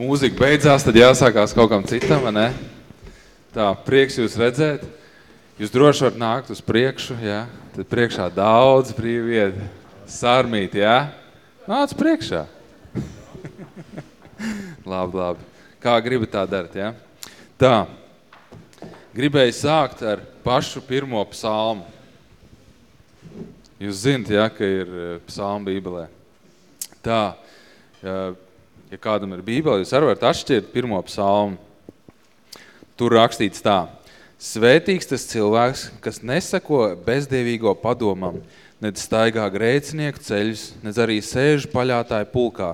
mūzika beidzās, tad jāsākās kaut kam citam, vai ne? Tā, prieks jūs redzēt. Jūs droši varat nākt uz priekšu, jā? Tad priekšā daudz brīvvieti. Sarmīt, jā? Nāc priekšā. labi, labi. Kā gribi tā darīt, jā? Tā. Gribēju sākt ar pašu pirmo psalmu. Jūs zinat, ja, ka ir psalma bībelē. Tā, ja kādam ir bībele, jūs arī varat atšķirt pirmo psalmu. Tur rakstīts tā. Svētīgs tas cilvēks, kas nesako bezdievīgo padomam, nedz staigā grēcinieku ceļus, nedz arī sēž paļātāju pulkā,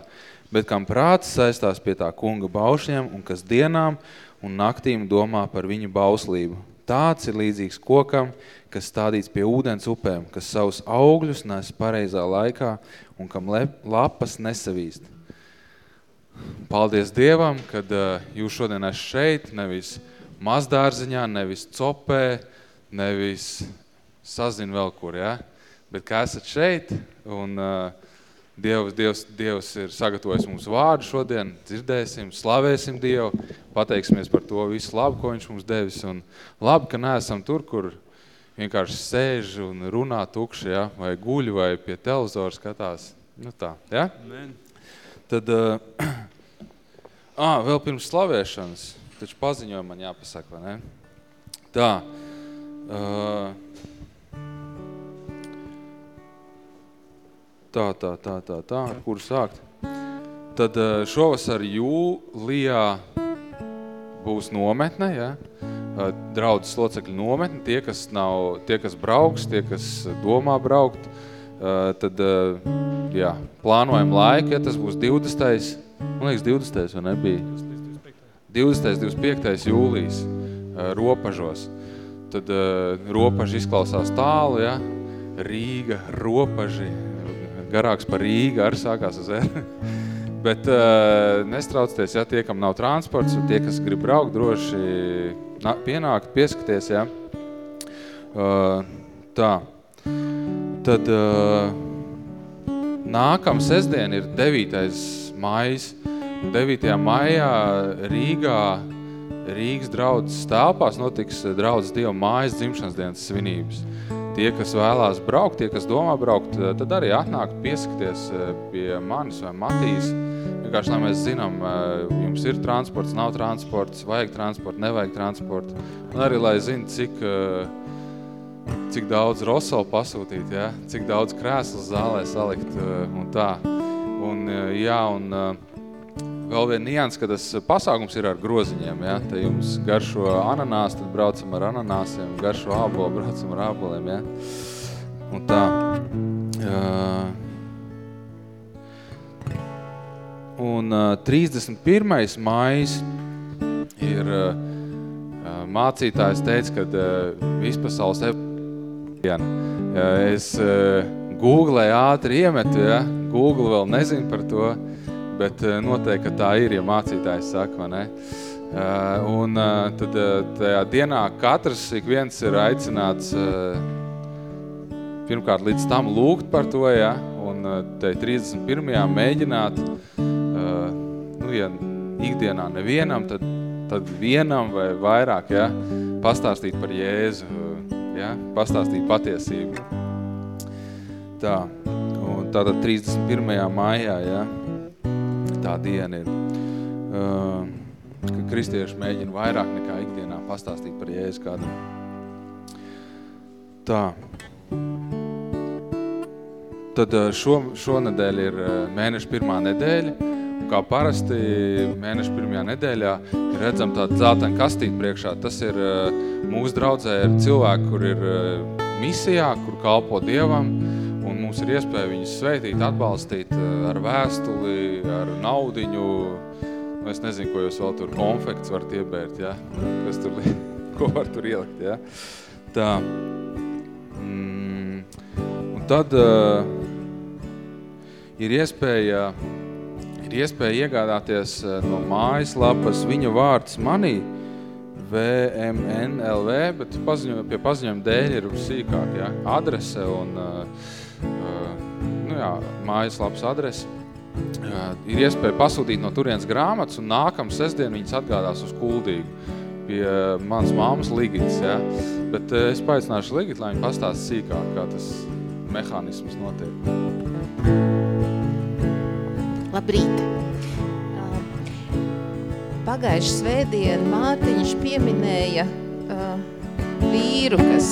bet kam prāts saistās pie tā kunga baušļiem un kas dienām un naktīm domā par viņu bauslību. Tāds ir līdzīgs kokam, kas stādīts pie ūdens upēm, kas savus augļus nes pareizā laikā un kam lapas nesavīst. Paldies Dievam, kad uh, jūs šodien esat šeit, nevis mazdārziņā, nevis copē, nevis sazin vēl kur, ja? bet kā esat šeit un uh, Dievs, Dievs, Dievs ir sagatavojis mums vārdu šodien, dzirdēsim, slavēsim Dievu, pateiksimies par to visu labu, ko viņš mums devis, un labi, ka neesam tur, kur vienkārši sēž un runā tukši, ja? vai guļ, vai pie televizora skatās, nu tā, ja? Amen. Tad, uh, ah, vēl pirms slavēšanas, taču paziņoja man jāpasaka, vai ne? Tā, uh, tā, tā, tā, tā, tā, ar kuru sākt? Tad uh, šovasar jūlijā būs nometne, ja? Draudzes locekļu nometne, tie, kas nav, tie, kas brauks, tie, kas domā braukt, uh, tad, jā, plānojam laiku, ja tas būs 20. Man liekas, 20. vai nebija? 20. 25. jūlijas ropažos. Tad ropaži izklausās tālu, ja? Rīga, ropaži, garāks par Rīga, arī sākās uz R. Bet nestraucieties, ja tie, kam nav transports, tie, kas grib braukt, droši pienākt, pieskaties, ja. Tā. Tad uh, nākam sestdien ir 9. maijs. 9. maijā Rīgā, Rīgas draudzes telpās notiks draudzes Dieva mājas dzimšanas dienas svinības. Tie, kas vēlās braukt, tie, kas domā braukt, tad arī atnāk pieskaties pie manis vai Matīs. Vienkārši, lai mēs zinām, jums ir transports, nav transports, vajag transportu, nevajag transportu. Un arī, lai zina, cik, cik daudz rosalu pasūtīt, ja? cik daudz krēslas zālē salikt un tā. Un, jā, un vēl viena nians, ka tas pasākums ir ar groziņiem, ja? Te jums garšo ananās, tad braucam ar ananāsiem, garšo ābolu, braucam ar āboliem, ja? Un tā. Un uh, 31. maijs ir mācītājs teica, ka vispasaules es uh, Google ātri iemetu, ja? Google vēl nezinu par to, bet uh, noteikti, ka tā ir, ja mācītājs saka, vai ne? Uh, un tad tajā dienā katrs, ik viens ir aicināts pirmkārt līdz tam lūgt par to, ja? un te 31. mēģināt, nu, ja ikdienā nevienam, tad, tad vienam vai vairāk, ja? pastāstīt par Jēzu, ja? pastāstīt patiesību. Tā, un tātad 31. maijā, ja? tā diena ir, uh, ka kristieši mēģina vairāk nekā ikdienā pastāstīt par Jēzu kādam. Tā. Tad šo, šonedēļ ir mēneša pirmā nedēļa, kā parasti mēneša pirmajā nedēļā redzam tādu zeltainu kastīti priekšā. Tas ir mūsu draudzē ir cilvēki, kur ir misijā, kur kalpo Dievam, un mums ir iespēja viņus sveitīt, atbalstīt ar vēstuli, ar naudiņu, nu, es nezinu, ko jūs vēl tur konfekts varat iebērt, ja? kas tur, ko var tur ielikt, ja? Tā. Mm. Un tad uh, ir iespēja, ir iespēja iegādāties no mājaslapas viņa vārds manī, VMNLV, bet paziņo, pie paziņojuma dēļ ir sīkāk, ja? adrese un uh, uh, nu jā, mājaslapas adrese. ir iespēja pasūtīt no turienes grāmatas un nākam sestdien viņas atgādās uz kuldīgu pie manas māmas Ligitas, ja? Bet es paaicināšu Ligit, lai viņi pastāst sīkāk, kā tas mehānisms notiek. Labrīt! Pagājuši svētdien Mārtiņš pieminēja uh, vīru, kas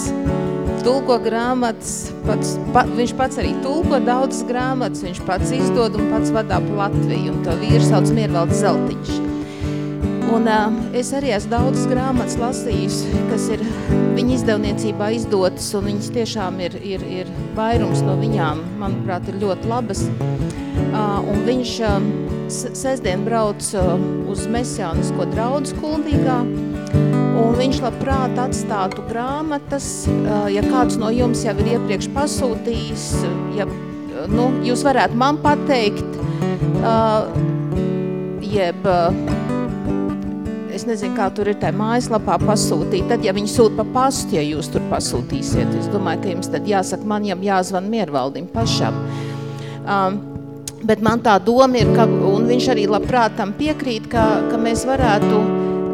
tulko grāmatas, pats, pa, viņš pats arī tulko daudzas grāmatas, viņš pats izdod un pats vadā pa Latviju, un to vīru sauc Miervalds Zeltiņš. Un uh, es arī esmu daudzas grāmatas lasījusi, kas ir viņa izdevniecībā izdotas, un viņas tiešām ir, ir, ir vairums no viņām, manuprāt, ir ļoti labas. Uh, un viņš sestdien brauc uz mesjānisko draudz kuldīgā, un viņš labprāt atstātu grāmatas, ja kāds no jums jau ir iepriekš pasūtījis, ja nu, jūs varētu man pateikt, jeb es nezinu, kā tur ir tā mājaslapā pasūtīt, tad, ja viņi sūt pa pastu, ja jūs tur pasūtīsiet, es domāju, ka jums tad jāsaka, man jau jāzvan miervaldim pašam. Um, Bet man tā doma ir, ka, un viņš arī labprāt tam piekrīt, ka, ka mēs varētu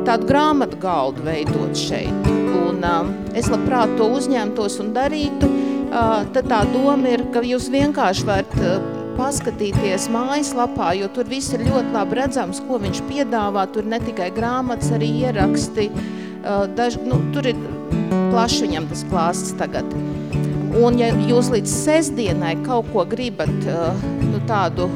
tādu grāmatu galdu veidot šeit. Un uh, es labprāt to uzņemtos un darītu. Uh, tad tā doma ir, ka jūs vienkārši varat uh, paskatīties mājaslapā, jo tur viss ir ļoti labi redzams, ko viņš piedāvā. Tur ne tikai grāmatas, arī ieraksti. Uh, daž, nu, tur ir plaši viņam tas klāsts tagad. Un ja jūs līdz sestdienai kaut ko gribat, uh, nu tādu,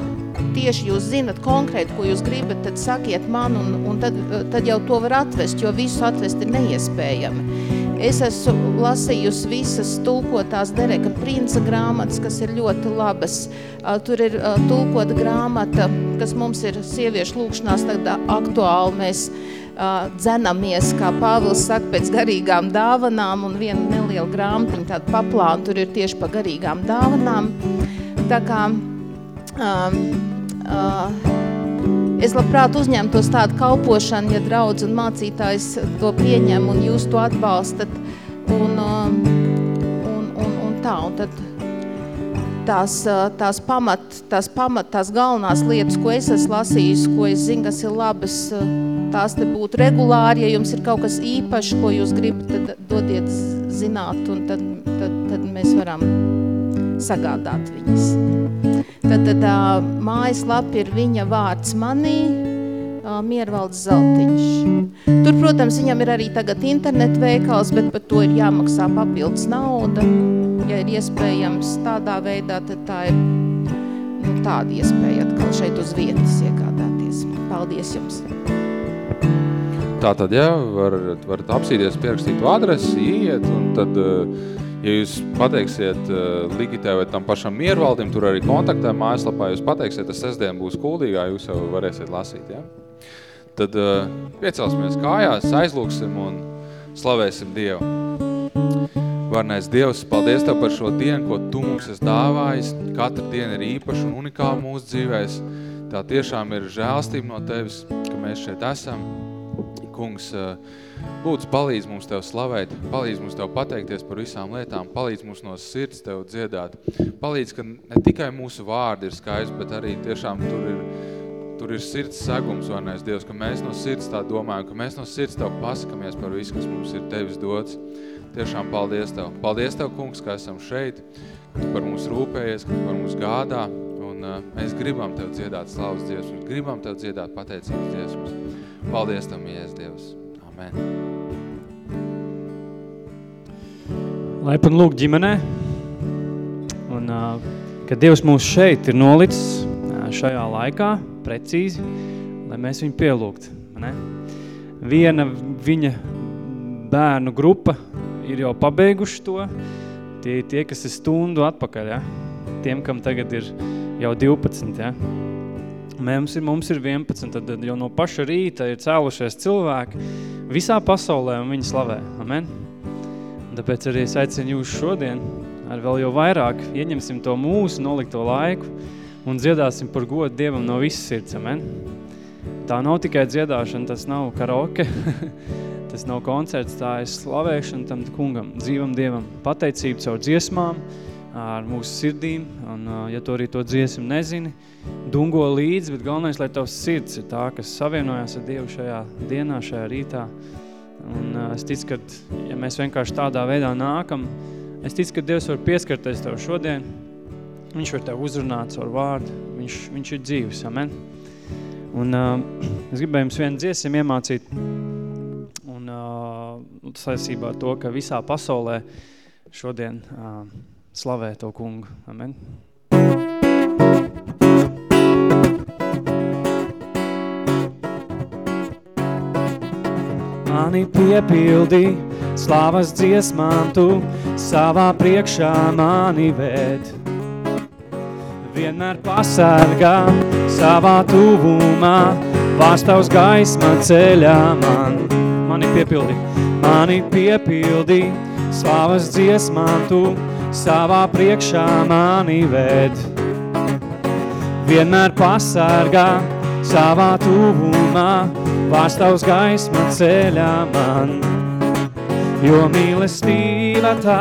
tieši jūs zinat konkrēti, ko jūs gribat, tad sakiet man, un, un tad, uh, tad jau to var atvest, jo visu atvest ir neiespējami. Es esmu lasījusi visas tulkotās Dereka Princa grāmatas, kas ir ļoti labas. Tur ir tulkota grāmata, kas mums ir sieviešu lūkšanās tagad aktuāli. Mēs dzenamies, kā Pāvils saka, pēc garīgām dāvanām, un viena neliela grāmatiņa, tāda paplāna, tur ir tieši pa garīgām dāvanām. Tā kā um, uh, es labprāt uzņemtos tādu kalpošanu, ja draudz un mācītājs to pieņem un jūs to atbalstat, un, un, un, un tā, un tad tās, tās pamat, tās pamat, tās galvenās lietas, ko es esmu lasījis, ko es zinu, kas ir labas, tās te būtu regulāri, ja jums ir kaut kas īpašs, ko jūs gribat, tad dodiet zināt, un tad, tad, tad mēs varam sagādāt viņas. Tad, tad mājaslapa ir viņa vārds manī, Miervalds Zeltiņš. Tur, protams, viņam ir arī tagad internet veikals, bet par to ir jāmaksā papildus nauda. Ja ir iespējams tādā veidā, tad tā ir nu, tāda iespēja atkal šeit uz vietas iegādāties. Paldies jums! Tātad, jā, varat, varat apsīties pierakstītu adresi, iet, un tad, ja jūs pateiksiet Ligitē vai tam pašam Miervaldim, tur arī kontaktē mājaslapā, jūs pateiksiet, tas sestdien būs kuldīgā, jūs jau varēsiet lasīt, jā? Tad uh, piecelsimies kājās, aizlūksim un slavēsim Dievu. Varnais Dievs, paldies Tev par šo dienu, ko Tu mums esi dāvājis. Katra diena ir īpaša un unikāla mūsu dzīvēs. Tā tiešām ir žēlstība no Tevis, ka mēs šeit esam. Kungs, lūdzu palīdz mums Tev slavēt, palīdz mums Tev pateikties par visām lietām, palīdz mums no sirds Tev dziedāt. Palīdz, ka ne tikai mūsu vārdi ir skaisti, bet arī tiešām tur ir tur ir sirds segums, varnais Dievs, ka mēs no sirds tā domājam, ka mēs no sirds Tev pasakamies par visu, kas mums ir Tevis dots. Tiešām paldies Tev. Paldies Tev, kungs, ka esam šeit, ka Tu par mums rūpējies, ka Tu par mums gādā, un uh, mēs gribam Tev dziedāt slavas dziesmas, gribam Tev dziedāt pateicības dziesmas. Paldies Tev, mīļais Dievs. Amen. Laipan lūk ģimenē, un uh, kad Dievs mūs šeit ir nolicis uh, šajā laikā, precīzi, lai mēs viņu pielūgt. Ne? Viena viņa bērnu grupa ir jau pabeiguši to, tie, tie kas ir stundu atpakaļ, ja? tiem, kam tagad ir jau 12. Ja? Mums ir, mums ir 11, tad jau no paša rīta ir cēlušies cilvēki visā pasaulē un viņi slavē. Amen? Tāpēc arī es aicinu jūs šodien, ar vēl jau vairāk, ieņemsim to mūsu nolikto laiku, un dziedāsim par godu Dievam no visas sirds, amen. Tā nav tikai dziedāšana, tas nav karaoke, tas nav koncerts, tā ir slavēšana tam kungam, dzīvam Dievam, pateicību caur dziesmām, ar mūsu sirdīm, un ja tu arī to dziesmu nezini, dungo līdzi, bet galvenais, lai tavs sirds ir tā, kas savienojās ar Dievu šajā dienā, šajā rītā. Un es ticu, ka, ja mēs vienkārši tādā veidā nākam, es ticu, ka Dievs var pieskarties tev šodien, Viņš var tev uzrunāt caur vārdu, viņš, viņš ir dzīves, amen. Un uh, es gribēju jums vienu dziesmu iemācīt, un uh, saistībā ar to, ka visā pasaulē šodien uh, slavē to kungu. Amen. Mani piepildi slavas dziesmām tu, savā priekšā mani vēd. Vienmēr pasargā savā tuvumā, vārstavs gaisma ceļā man. Mani piepildi, mani piepildi, slavas dziesmām tu, savā priekšā mani ved. Vienmēr pasargā savā tuvumā, vārds tavs gaisma ceļā man. Jo mīlestība tā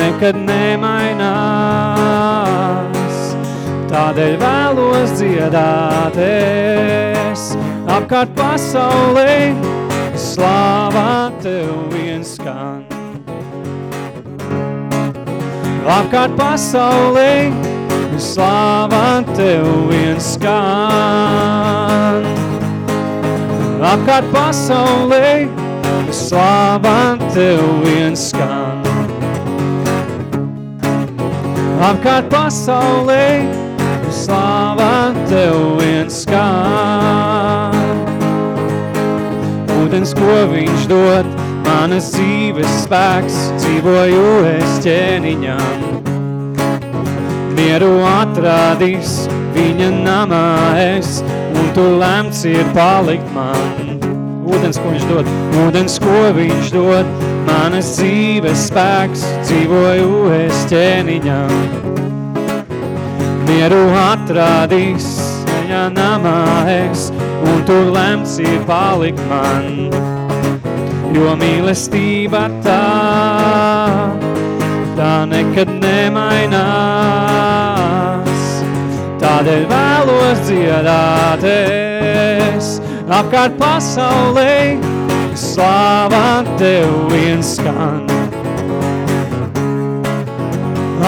nekad nemainās, tādēļ vēlos dziedāt es apkārt pasaulē, slāvā tev viens skan apkārt pasaulē, slāvā tev viens skan. Apkārt pasaulē, slāvā tev viens skan. Apkārt pasaulē, slāvā tev viens skan. Ūdens, ko viņš dod, manas dzīves spēks, dzīvoju es ķēniņam. Mieru atradīs viņa namā es, un tu lemts ir palikt man. Ūdens, ko viņš dod, ūdens, ko viņš dod, manas dzīves spēks, dzīvoju es ķēniņam. Mieru atradīs viņa namā es, un tu lemts ir palikt man jo mīlestība tā, tā nekad nemainās. Tādēļ vēlos dziedāt es apkārt pasaulē, slāvā tev viens skan.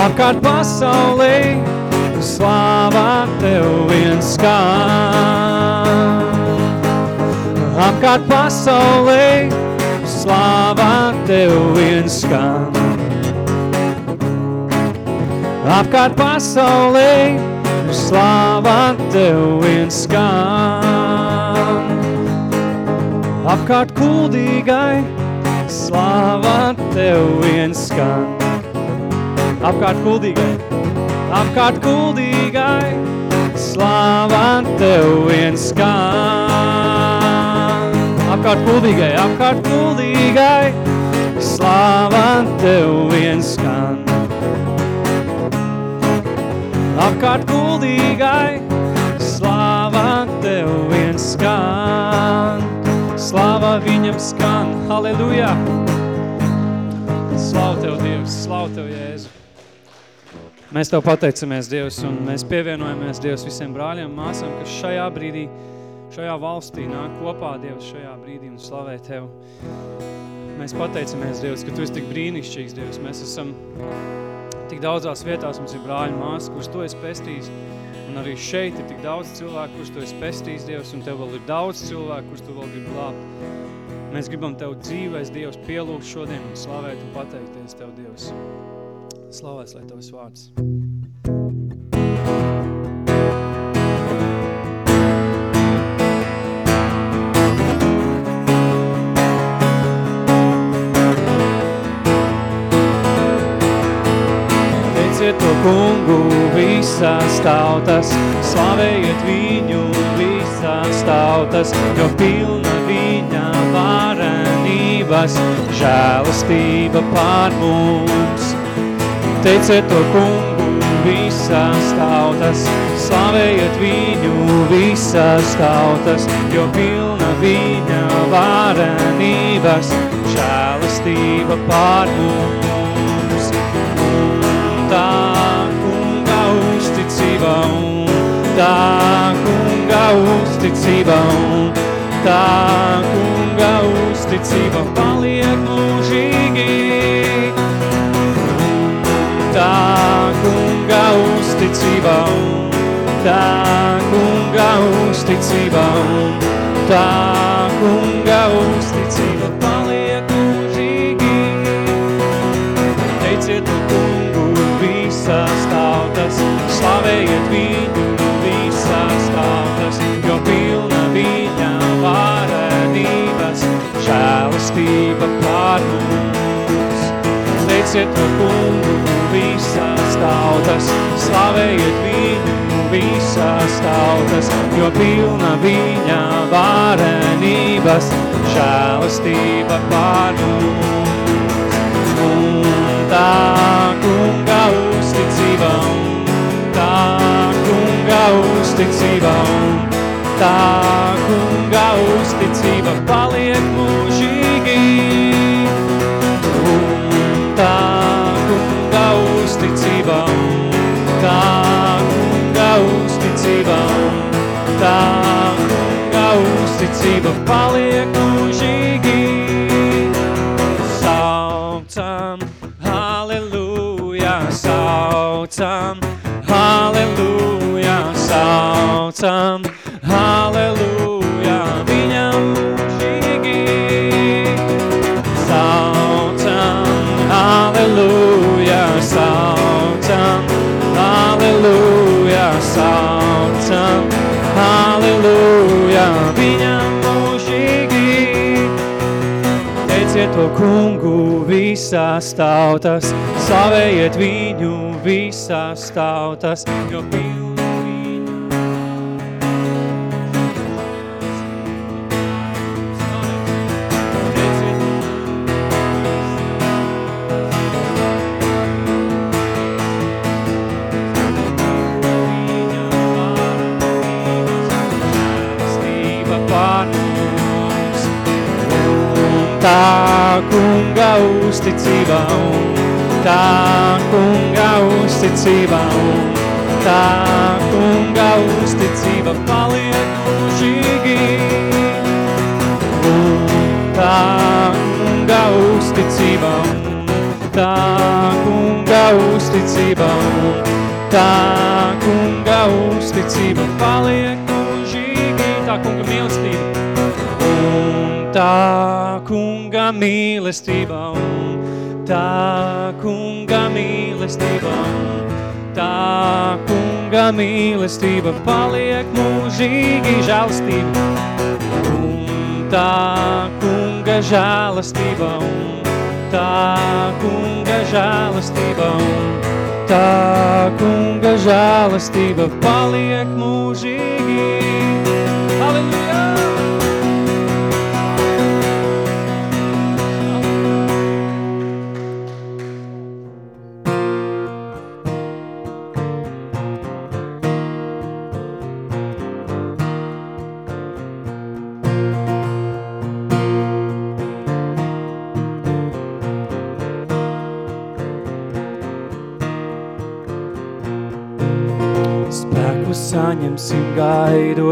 Apkārt pasaulē, slāvā tev viens skan. Apkārt pasaulē, slāvā tev viens skan. Apkārt pasaulē, slāvā tev viens skan. Apkārt kuldīgai, slāvā tev viens skan. Apkārt kuldīgai, apkārt kuldīgai, slāvā tev viens skan apkārt kuldīgai, apkārt kuldīgai, slāvā tev viens skan. Apkārt kuldīgai, slāvā tev viens skan. Slāvā viņam skan, halleluja! Slavu Tev, Dievs, slavu Tev, Jēzu! Mēs Tev pateicamies, Dievs, un mēs pievienojamies, Dievs, visiem brāļiem, māsam, kas šajā brīdī šajā valstī nāk kopā, Dievs, šajā brīdī un slavē Tev. Mēs pateicamies, Dievs, ka Tu esi tik brīnišķīgs, Dievs. Mēs esam tik daudzās vietās, mums ir brāļi māsa, kurus Tu esi pestījis, un arī šeit ir tik daudz cilvēku, kurus Tu esi pestījis, Dievs, un Tev vēl ir daudz cilvēku, kurus Tu vēl gribi glābt. Mēs gribam Tev dzīvēs, Dievs, pielūgt šodien un slavēt un pateikties Tev, Dievs. Slavēs, lai Tavs vārds. Slavējiet to kungu visās tautas, slavējiet viņu visās tautas, jo pilna viņa varenības, žēlastība pār mums. Teiciet to kungu visās tautas, slavējiet viņu visās tautas, jo pilna viņa vārenības, žēlistība pār mums. Un tā kunga uzticība, un tā kunga uzticība, un tā kunga uzticība pār uzticība un tā kunga uzticība un tā kunga uzticība paliek mūžīgi. Teiciet to kungu visās tautas, slavējiet viņu visās tautas, jo pilna viņa varenības, žēlistība pār mums. Teiciet to kungu visās tautas, slavējiet viņu visās tautas, jo pilna viņa varenības, žēlistība pār mums. Un tā kunga uzticība, un tā kunga uzticība, un tā kunga uzticība paliek mūžīgi. Uzticība, un tā kunga uzticība, un tā kunga uzticība paliek mūžīgi. Saucam, halleluja, saucam, halleluja, saucam, saucam, halleluja, viņam mūžīgi. Teiciet to kungu visās tautas, slavējiet viņu visās tautas, jo pilna tā kunga uzticība, un tā kunga uzticība, un tā kunga uzticība paliek mūžīgi. Un tā kunga uzticība, un tā kunga uzticība, un tā kunga uzticība paliek mūžīgi. Tā kunga mīlestība. Tā kunga mīlestība, tā kunga mīlestība, tā kunga mīlestība paliek mūžīgi žēlastība. Un tā kunga žēlastība, un tā kunga žēlastība, un tā kunga žēlastība paliek mūžīgi.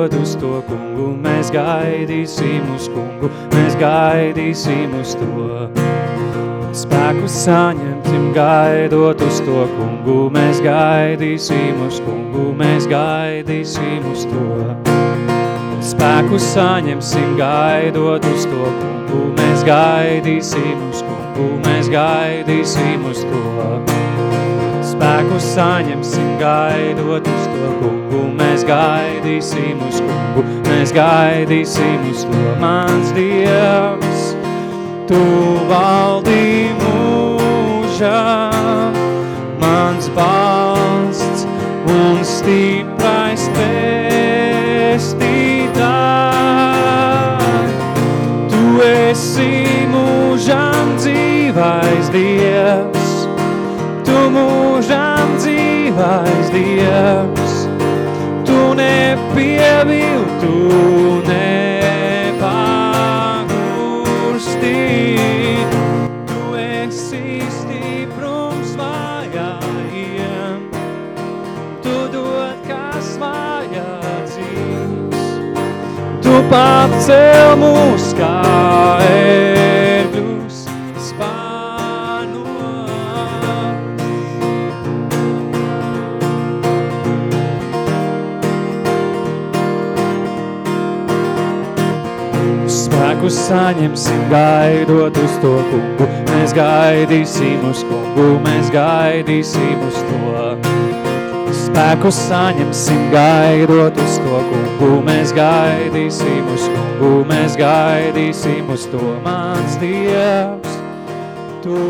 Gaidot uz to kungu, mēs gaidīsim uz kungu, mēs gaidīsim uz to. Spēku saņemsim gaidot uz to kungu, mēs gaidīsim uz kungu, mēs gaidīsim uz to. Spēku saņemsim gaidot uz to kungu, mēs gaidīsim uz kungu, mēs gaidīsim uz to. Spēku saņemsim gaidot kungu, mēs gaidīsim uz kungu, mēs gaidīsim uz to mans Dievs. Tu valdī mūžā, mans balsts un stiprais pestītāj. Tu esi mūžām dzīvais Dievs, Tu mūžām dzīvais Dievs, nepieviltu, nepagursti. Tu esi stiprums vājājiem, tu dod, kas vājā dzīves. Tu pacel mūs kā es. Saņemsim gaidot uz to kungu, mēs gaidīsim uz kungu, mēs gaidīsim uz to. Spēku saņemsim gaidot uz to kungu, mēs gaidīsim uz kungu, mēs gaidīsim uz to mans Dievs. Tu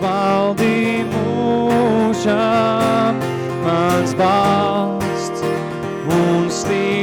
valdi mūžam, mans balsts un stiprais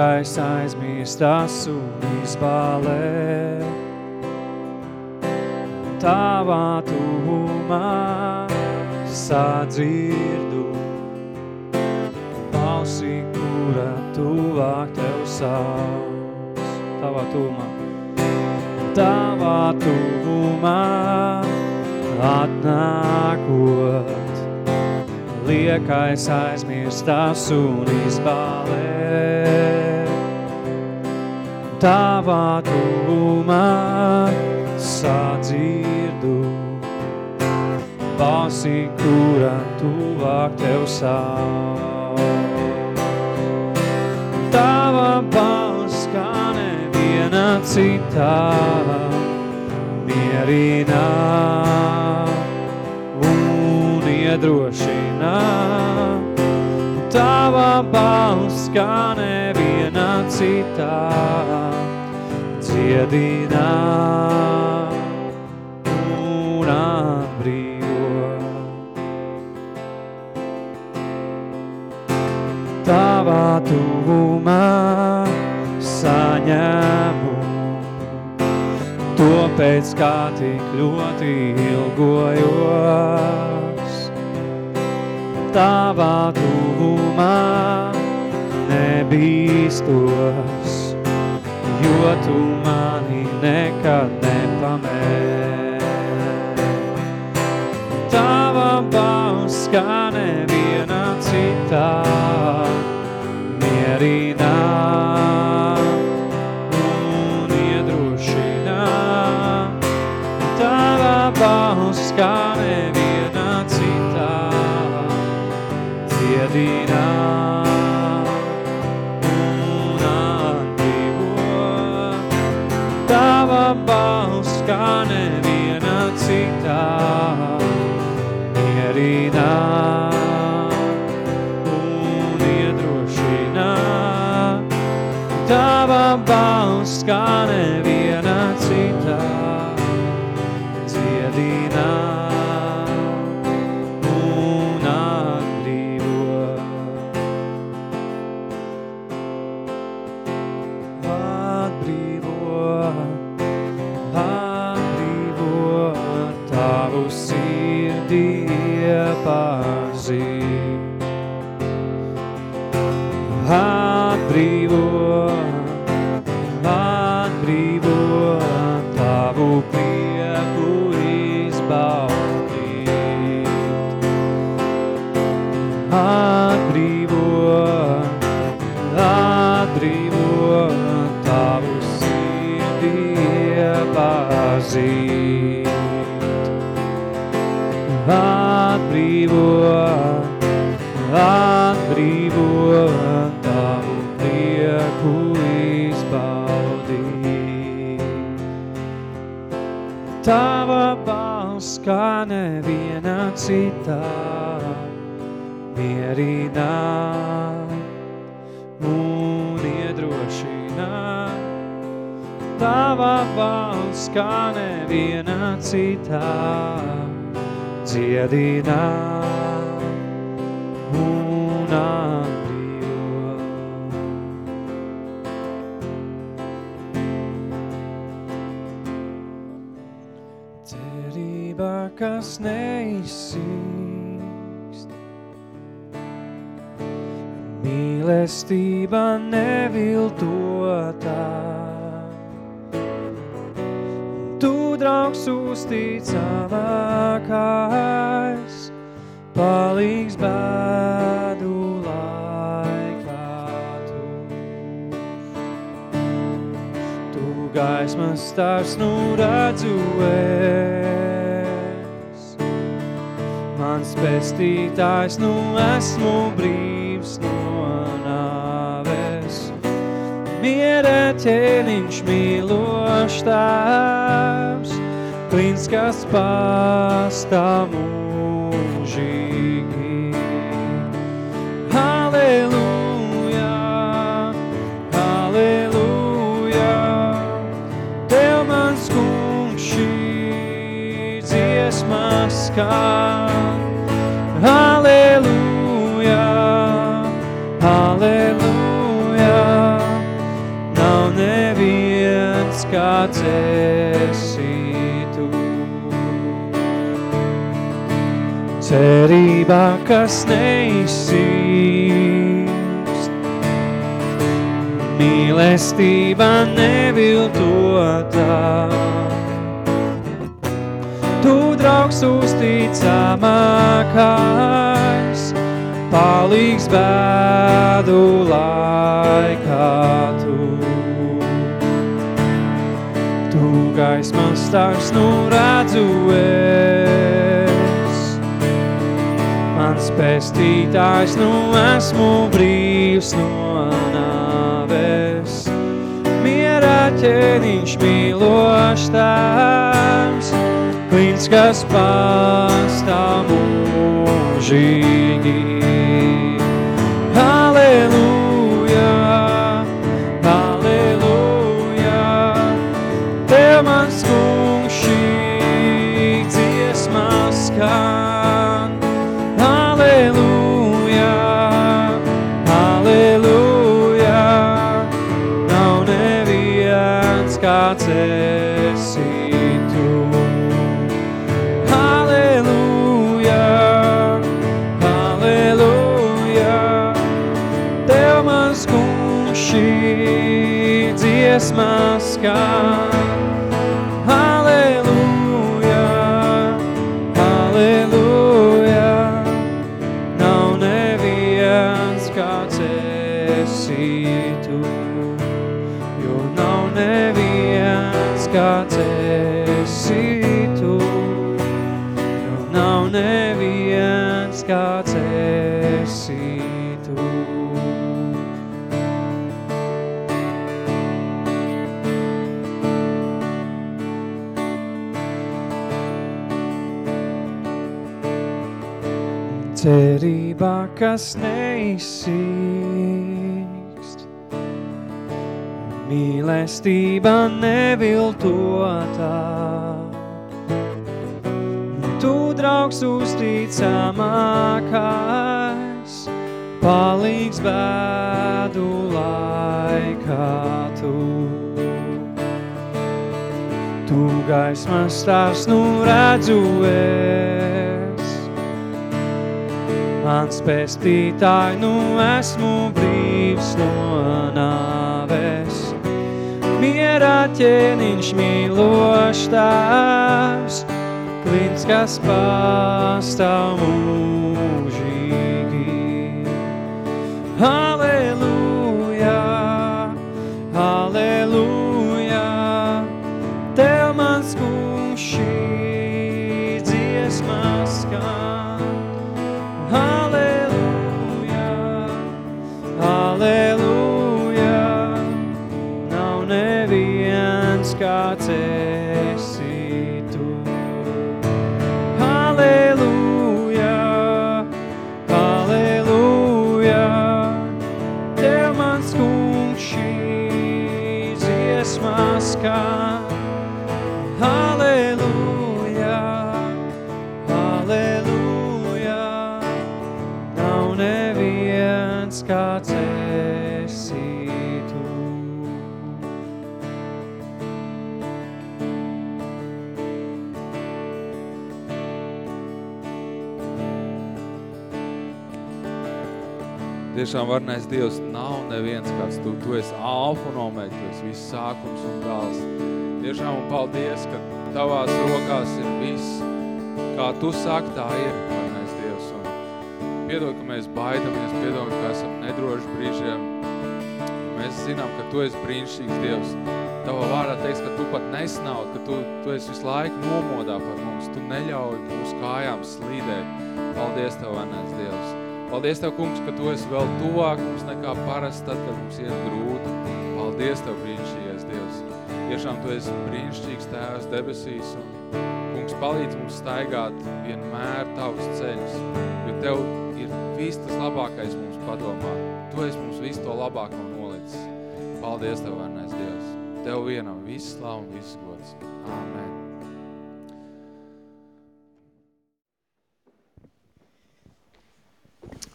liekais aizmirstas un izbālē. Tavā tuvumā sadzirdu balsi, kura tuvāk tev sauc. Tavā tuvumā, tavā tuvumā atnākot, liekais aizmirstas un izbālē. Tavā tuvumā sadzirdu balsi, kura tuvāk tev sauc. Tava balss kā neviena citā mierina un iedrošina. Tava balss kā neviena citā dziedina un atbrīvo. Tavā tuvumā saņemu to pēc kā tik ļoti ilgojos. Tavā tuvumā nebīstos, jo tu mani nekad nepamēri. Tava balss kā neviena citā mierina balss kā citā mierina un iedrošina. Tava balss kā neviena citā dziedina un atbrīvo. Cerība, kas neizsīkst, mīlestība neviltotā. Tu, draugs, uzticamākais, palīgs bēdu laikā tu. Tu gaismas stars nu redzu es, mans pestītājs nu esmu brīvs no nāves. Miera ķēniņš mīlošs tēvs, klins, kas pastāv mūžīgi. Halleluja, halleluja, Tev mans kungs šī dziesma skan. Kāds esi tu. Cerība, kas neizsīst, mīlestība neviltotā. Tu, draugs, uzticamākais, palīgs bēdu laikā gaismas stars nu redzu es, mans pestītājs nu esmu brīvs no nāves. Mierā ķēniņš mīlošs tēvs, klins, kas pastāv mūžīgi. Dziesma skan. Cerība, kas neizsīkst, mīlestība neviltotā. Tu, draugs, uzticamākais, palīgs bēdu laikā tu. Tu gaismas tās nu redzu es. Mans pestītāji, nu esmu brīvs no nāves. Mierā ķēniņš mīlošs tēvs, klins, kas pastāv mūžīgi. Halleluja, Tiešām varnais Dievs nav neviens kāds tu. Tu esi alfa un omega, tu esi viss sākums un gals. Tiešām un paldies, ka tavās rokās ir viss. Kā tu saki, tā ir, varnais Dievs. Un piedod, ka mēs baidamies, piedod, ka esam nedroši brīžiem. Mēs zinām, ka tu esi brīnišķīgs Dievs. Tavā vārdā teiks, ka tu pat nesnaud, ka tu, tu esi visu laiku nomodā par mums. Tu neļauj mūsu kājām slīdēt. Paldies Tev, varnais Dievs. Paldies Tev, kungs, ka Tu esi vēl tuvāk mums nekā parasti, tad, kad mums iet grūti. Paldies Tev, brīnišķīgais Dievs. Tiešām Tu esi brīnišķīgs Tēvs debesīs un, kungs, palīdz mums staigāt vienmēr Tavus ceļus, jo Tev ir viss tas labākais mums padomā. Tu esi mums visu to labāko nolicis. Paldies Tev, varnais Dievs. Tev vienam viss slavu un viss gods. Āmen.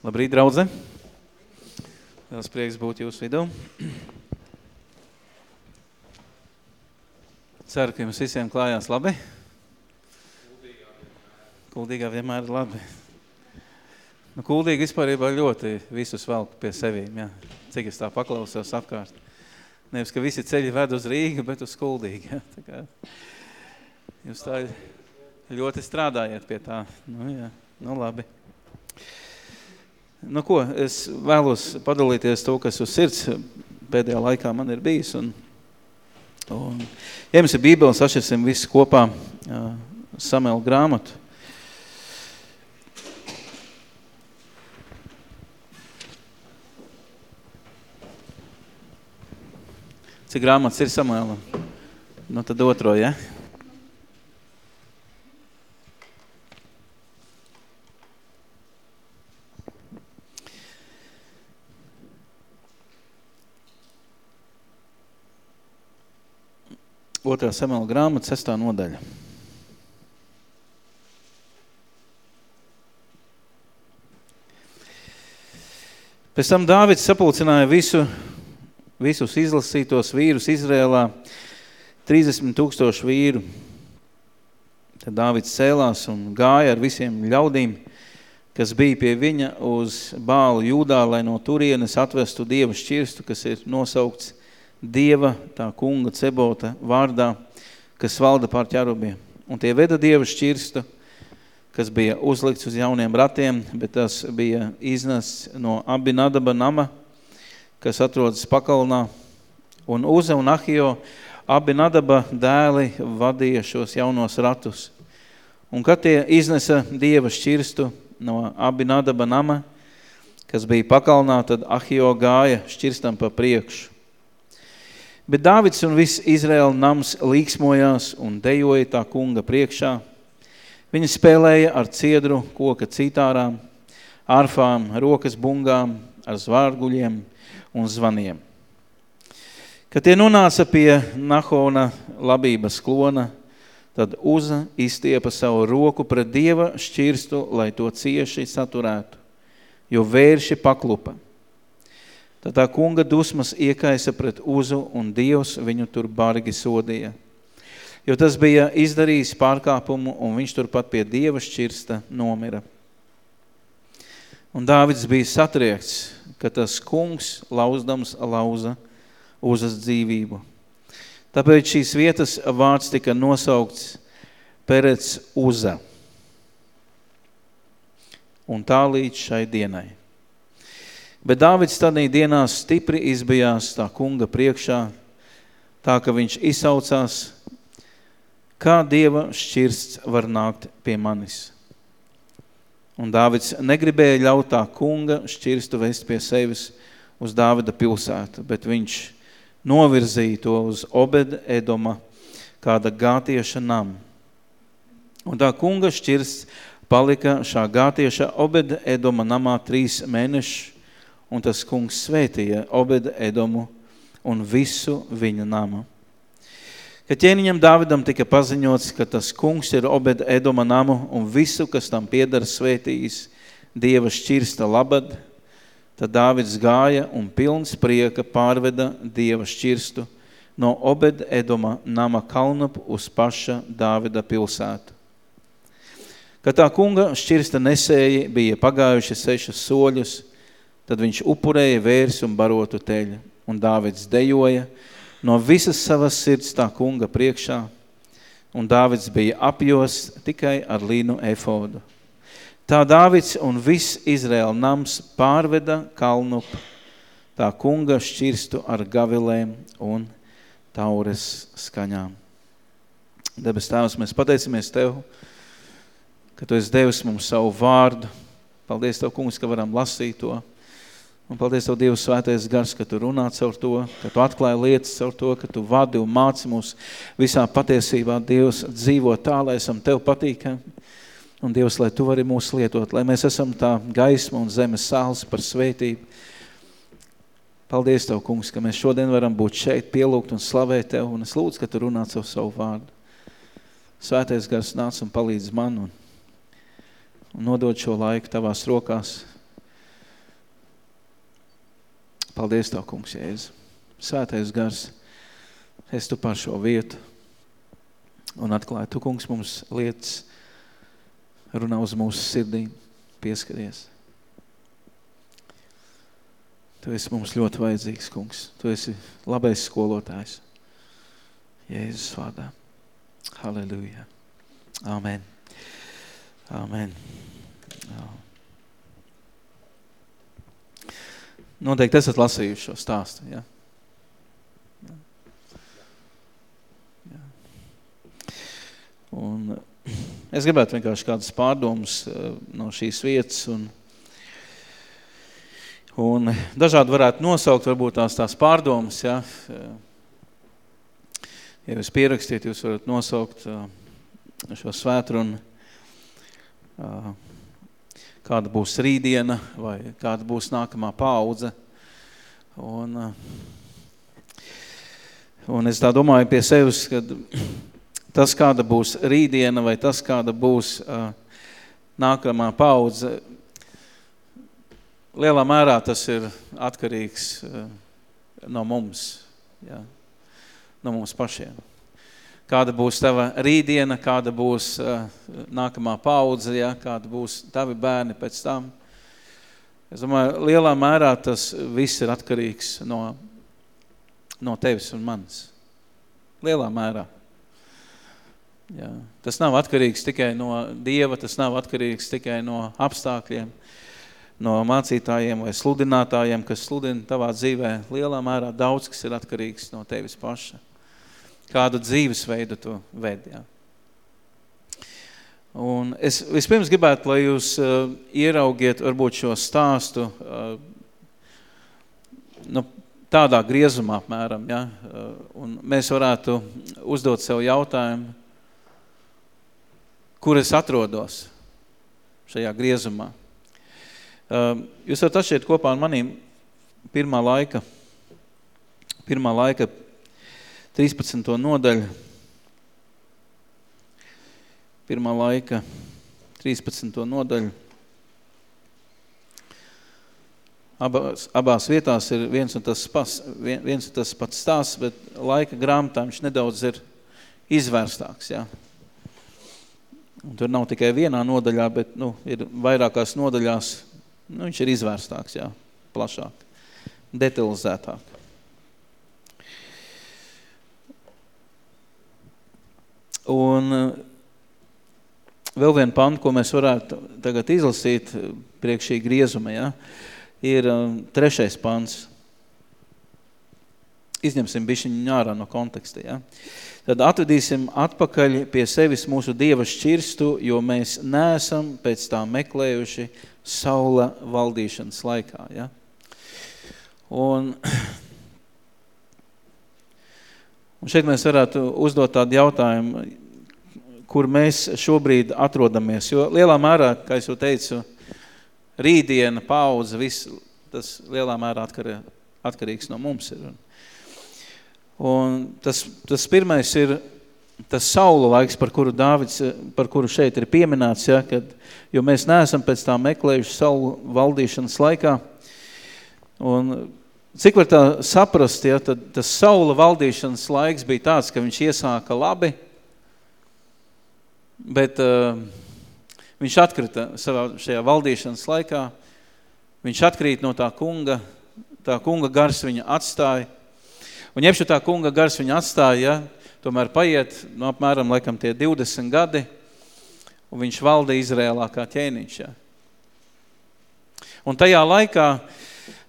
Labrīt, draudze! Liels prieks būt jūsu vidū. Ceru, ka jums visiem klājās labi. Kuldīgā vienmēr ir labi. Nu, kuldīgi vispārībā ļoti visus velku pie sevīm, jā. Cik es tā paklausos apkārt. Nevis, ka visi ceļi ved uz Rīgu, bet uz kuldīgi, jā. Tā kā jūs tā ļoti strādājat pie tā. Nu, jā. Nu, labi. Nu, ko, es vēlos padalīties to, kas uz sirds pēdējā laikā man ir bijis. Un, un, ja jums ir bībeles, atšķirsim visu kopā uh, Samuela grāmatu. Cik grāmatas ir Samuela? Nu, tad otro, ja? Otrā Samuela grāmata, sestā nodaļa. Pēc tam Dāvids sapulcināja visu, visus izlasītos vīrus Izrēlā, 30 tūkstošu vīru. Tad Dāvids cēlās un gāja ar visiem ļaudīm, kas bija pie viņa uz bālu jūdā, lai no turienes atvestu Dieva šķirstu, kas ir nosaukts Dieva, tā kunga Cebota vārdā, kas valda pār ķerubiem. Un tie veda Dieva šķirstu, kas bija uzlikts uz jauniem ratiem, bet tas bija iznests no Abinadaba nama, kas atrodas pakalnā. Un Uza un Ahio Abinadaba dēli vadīja šos jaunos ratus. Un kad tie iznesa Dieva šķirstu no Abinadaba nama, kas bija pakalnā, tad Ahio gāja šķirstam pa priekšu. Bet Dāvids un viss Izraēla nams līksmojās un dejoja tā kunga priekšā. Viņi spēlēja ar ciedru, koka citārām, arfām, rokas bungām, ar zvārguļiem un zvaniem. Kad tie nonāca pie Nahona labības klona, tad Uza izstiepa savu roku pret Dieva šķirstu, lai to cieši saturētu, jo vērši paklupa. Tad tā kunga dusmas iekaisa pret Uzu un Dievs viņu tur bargi sodīja. jo tas bija izdarījis pārkāpumu, un viņš turpat pie Dieva šķirsta nomira. Un Dāvids bija satriekts, ka tas kungs lauzdams lauza uzas dzīvību. Tāpēc šīs vietas vārds tika nosaukts Perets Uza. Un tā līdz šai dienai. Bet Dāvids tādī dienās stipri izbijās tā kunga priekšā, tā ka viņš izsaucās, kā Dieva šķirsts var nākt pie manis. Un Dāvids negribēja ļaut tā kunga šķirstu vest pie sevis uz Dāvida pilsētu, bet viņš novirzīja to uz Obed Edoma, kāda gātieša nam. Un tā kunga šķirsts palika šā gātieša Obed Edoma namā trīs mēnešus, un tas kungs svētīja Obed Edomu un visu viņa nama. Kad ķēniņam Dāvidam tika paziņots, ka tas kungs ir Obed Edoma namu un visu, kas tam piedara svētījis, Dieva šķirsta labad, tad Dāvids gāja un pilns prieka pārveda Dieva šķirstu no Obed Edoma nama kalnup uz paša Dāvida pilsētu. Kad tā kunga šķirsta nesēji bija pagājuši sešas soļus, tad viņš upurēja vērs un barotu teļu, un Dāvids dejoja, no visas savas sirds tā kunga priekšā, un Dāvids bija apjos tikai ar līnu efodu. Tā Dāvids un viss Izraēla nams pārveda kalnu tā kunga šķirstu ar gavilēm un taures skaņām. Debes tēvs, mēs pateicamies Tev, ka Tu esi devis mums savu vārdu. Paldies Tev, kungs, ka varam lasīt to. Un paldies Tev, Dievs, svētais gars, ka Tu runā caur to, ka Tu atklāji lietas caur to, ka Tu vadi un māci mūs visā patiesībā, Dievs, dzīvo tā, lai esam Tev patīkami. Un Dievs, lai Tu vari mūs lietot, lai mēs esam tā gaisma un zemes sāls par svētību. Paldies Tev, kungs, ka mēs šodien varam būt šeit, pielūgt un slavēt Tev, un es lūdzu, ka Tu runā caur savu vārdu. Svētais gars nāc un palīdz man un, un nodod šo laiku Tavās rokās, Paldies Tev, kungs, Jēzu. Svētais gars, es Tu par šo vietu un atklāju. Tu, kungs, mums lietas runā uz mūsu sirdīm, pieskaries. Tu esi mums ļoti vajadzīgs, kungs. Tu esi labais skolotājs. Jēzus vārdā. Halleluja. Amen. Amen. Amen. Noteikti esat lasījuši šo stāstu, ja. ja. Un es gribētu vienkārši kādas pārdomas eh, no šīs vietas un, un dažādi varētu nosaukt varbūt tās tās pārdomas, ja? Ja jūs pierakstiet, jūs varat nosaukt eh, šo svētrunu kāda būs rītdiena vai kāda būs nākamā paudze. Un, eh, un es tā domāju pie sevis, ka tas, kāda būs rītdiena vai tas, kāda būs uh, nākamā paudze, lielā mērā tas ir atkarīgs uh, no mums, jā, no mums pašiem kāda būs tava rītdiena, kāda būs uh, nākamā paudze, ja, kāda būs tavi bērni pēc tam. Es domāju, lielā mērā tas viss ir atkarīgs no, no tevis un manis. Lielā mērā. Jā. Tas nav atkarīgs tikai no Dieva, tas nav atkarīgs tikai no apstākļiem, no mācītājiem vai sludinātājiem, kas sludina tavā dzīvē. Lielā mērā daudz, kas ir atkarīgs no tevis paša kādu dzīvesveidu tu ved. Jā. Un es vispirms gribētu, lai jūs uh, ieraugiet varbūt šo stāstu uh, nu, tādā griezumā apmēram, ja? Uh, un mēs varētu uzdot sev jautājumu, kur es atrodos šajā griezumā. Uh, jūs varat atšķiet kopā ar manīm pirmā laika, pirmā laika 13. nodaļu, pirmā laika 13. nodaļu. Abās, abās vietās ir viens un tas, pas, viens un tas pats stāsts, bet laika grāmatā viņš nedaudz ir izvērstāks, jā. Un tur nav tikai vienā nodaļā, bet, nu, ir vairākās nodaļās, nu, viņš ir izvērstāks, jā, plašāk, detalizētāk. Un eh, vēl viena panta, ko mēs varētu tagad izlasīt eh, priekš šī griezuma, ja, ir eh, trešais pants. Izņemsim bišķiņu ārā no konteksta. Ja. Tad atvedīsim atpakaļ pie sevis mūsu Dieva šķirstu, jo mēs neesam pēc tā meklējuši saula valdīšanas laikā. Ja. Un, un šeit mēs varētu uzdot tādu jautājumu, kur mēs šobrīd atrodamies. Jo lielā mērā, kā es jau teicu, rītdiena, paudze, viss tas lielā mērā atkar, atkarīgs no mums ir. Un tas, tas pirmais ir tas saula laiks, par kuru Dāvids, par kuru šeit ir pieminēts, ja, kad, jo mēs neesam pēc tā meklējuši saulu valdīšanas laikā. Un cik var tā saprast, ja, tad tas saula valdīšanas laiks bija tāds, ka viņš iesāka labi, bet uh, viņš atkrita savā šajā valdīšanas laikā, viņš atkrīt no tā kunga, tā kunga gars viņa atstāja, un jebšu tā kunga gars viņa atstāja, ja, tomēr paiet, no apmēram laikam tie 20 gadi, un viņš valda Izrēlā kā ķēniņš, ja. Un tajā laikā,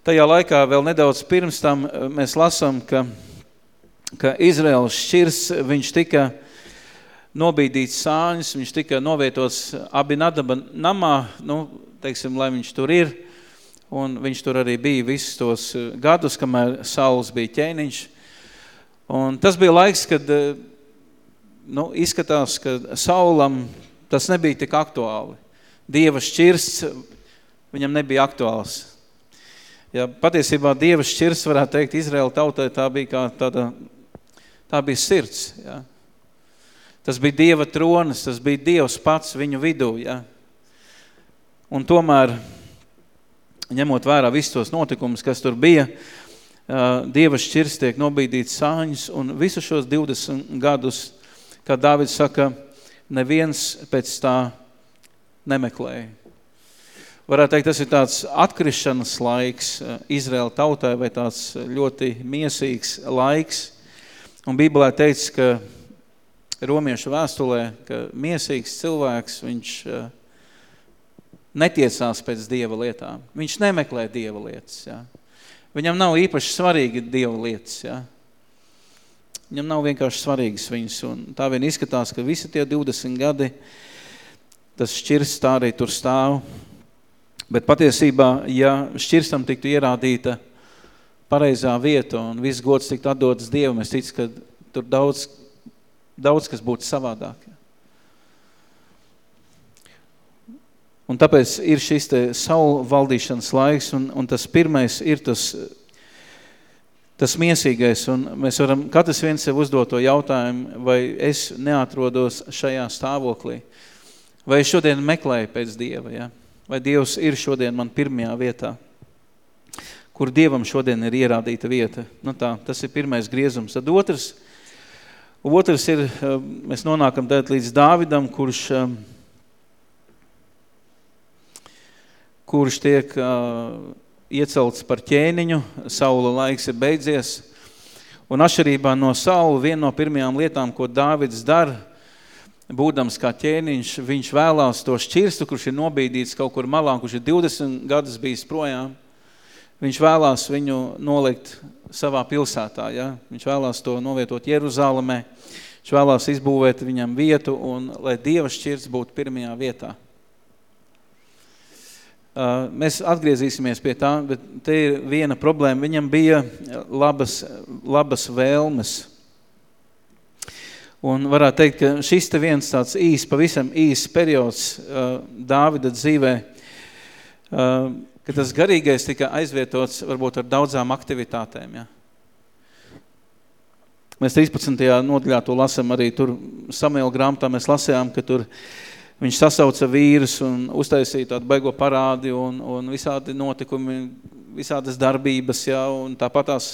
tajā laikā vēl nedaudz pirms tam mēs lasam, ka, ka Izraels šķirs, viņš tika nobīdīts sāņus, viņš tika novietots Abinadaba namā, nu, teiksim, lai viņš tur ir, un viņš tur arī bija visus tos eh, gadus, kamēr Sauls bija ķēniņš. Un tas bija laiks, kad, eh, nu, izskatās, ka Saulam tas nebija tik aktuāli. Dieva šķirsts viņam nebija aktuāls. Ja patiesībā Dieva šķirsts, varētu teikt, Izraela tautai tā bija kā tāda, tā bija sirds, ja. Tas bija Dieva tronis, tas bija Dievs pats viņu vidū, ja? Un tomēr, ņemot vērā visus tos notikumus, kas tur bija, Dieva šķirs tiek nobīdīts sāņus, un visu šos 20 gadus, kā Dāvids saka, neviens pēc tā nemeklēja. Varētu teikt, tas ir tāds atkrišanas laiks Izraēla tautai vai tāds ļoti miesīgs laiks. Un Bībelē teica, ka romiešu vēstulē, ka miesīgs cilvēks, viņš uh, netiesās pēc Dieva lietām. Viņš nemeklē Dieva lietas. Ja? Viņam nav īpaši svarīgi Dieva lietas. Ja? Viņam nav vienkārši svarīgas viņas. Un tā vien izskatās, ka visi tie 20 gadi, tas šķirs tā arī tur stāv. Bet patiesībā, ja šķirstam tiktu ierādīta pareizā vieta un viss gods tiktu atdotas Dievam, es ticu, ka tur daudz daudz kas būtu savādāk. Un tāpēc ir šis te savu valdīšanas laiks, un, un tas pirmais ir tas, tas miesīgais, un mēs varam katrs viens sev uzdot to jautājumu, vai es neatrodos šajā stāvoklī, vai es šodien meklēju pēc Dieva, ja? Vai Dievs ir šodien man pirmajā vietā, kur Dievam šodien ir ierādīta vieta. Nu tā, tas ir pirmais griezums. Tad otrs – Otrs ir, eh, mēs nonākam tad līdz Dāvidam, kurš, eh, kurš tiek uh, iecelts par ķēniņu, Saula laiks ir beidzies. Un atšķirībā no Saula, viena no pirmajām lietām, ko Dāvids dara, būdams kā ķēniņš, viņš vēlās to šķirstu, kurš ir nobīdīts kaut kur malā, kurš ir 20 gadus bijis projām, viņš vēlās viņu nolikt savā pilsētā. Ja? Viņš vēlās to novietot Jeruzalemē, viņš vēlās izbūvēt viņam vietu un lai Dieva šķirts būtu pirmajā vietā. Mēs atgriezīsimies pie tā, bet te ir viena problēma. Viņam bija labas, labas vēlmes. Un varētu teikt, ka šis te viens tāds īs, pavisam īs periods uh, Dāvida dzīvē, uh, ka tas garīgais tika aizvietots varbūt ar daudzām aktivitātēm. Ja? Mēs 13. nodaļā to lasam arī tur Samuela grāmatā mēs lasījām, ka tur viņš sasauca vīrus un uztaisīja tādu baigo parādi un, un visādi notikumi, visādas darbības, ja, un tāpat tās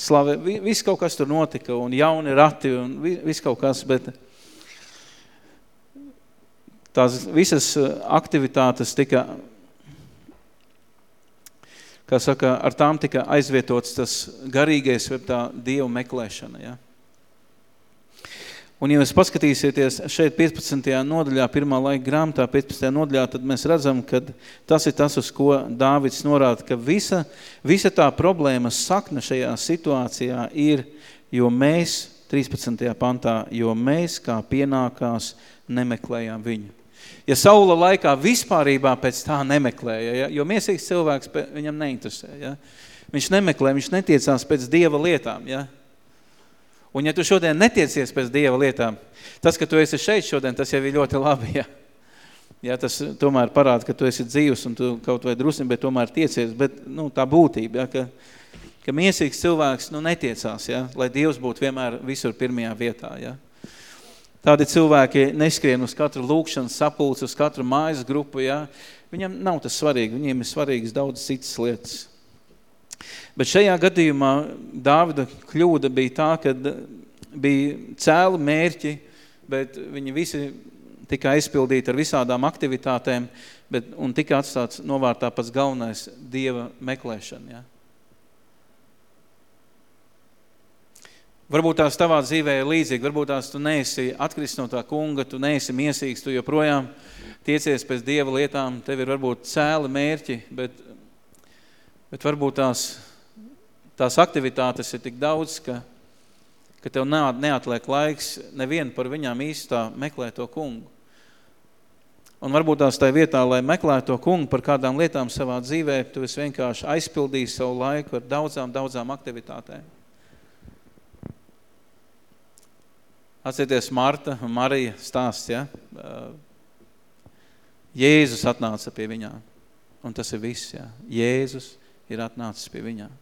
slavē, viss kaut kas tur notika, un jauni rati, un viss kaut kas, bet tās visas aktivitātes tika, kā saka, ar tām tika aizvietots tas garīgais, vai tā Dievu meklēšana, ja? Un, ja jūs paskatīsieties šeit 15. nodaļā, pirmā laika grāmatā, 15. nodaļā, tad mēs redzam, ka tas ir tas, uz ko Dāvids norāda, ka visa, visa tā problēma sakna šajā situācijā ir, jo mēs, 13. pantā, jo mēs kā pienākās nemeklējām viņu. Ja Saula laikā vispārībā pēc tā nemeklēja, ja, jo miesīgs cilvēks viņam neinteresē, ja, viņš nemeklē, viņš netiecās pēc Dieva lietām, ja, Un ja tu šodien netiecies pēc Dieva lietām, tas, ka tu esi šeit šodien, tas jau ir ļoti labi, ja. Ja, tas tomēr parāda, ka tu esi dzīvs un tu kaut vai drusni, bet tomēr tiecies, bet nu, tā būtība, ja, ka, ka miesīgs cilvēks nu, netiecās, ja, lai Dievs būtu vienmēr visur pirmajā vietā. Ja. Tādi cilvēki neskrien uz katru lūkšanas sapulci, uz katru mājas grupu, ja. viņam nav tas svarīgi, viņiem ir svarīgas daudz citas lietas. Bet šajā gadījumā Dāvida kļūda bija tā, ka bija cēli mērķi, bet viņi visi tika aizpildīti ar visādām aktivitātēm, bet, un tika atstāts novārtā pats galvenais Dieva meklēšana. Ja? Varbūt tās tavā dzīvē ir līdzīgi, varbūt tās tu neesi atkrist no tā kunga, tu neesi miesīgs, tu joprojām tiecies pēc Dieva lietām, tev ir varbūt cēli mērķi, bet, bet varbūt tās tās aktivitātes ir tik daudz, ka, ka tev neatliek laiks nevienu par viņām īstā meklēt to kungu. Un varbūt tās tajā vietā, lai meklētu to kungu par kādām lietām savā dzīvē, tu esi vienkārši aizpildījis savu laiku ar daudzām, daudzām aktivitātēm. Atcerieties Marta un Marija stāsts, ja? Jēzus atnāca pie viņām. Un tas ir viss, ja? Jēzus ir atnācis pie viņām.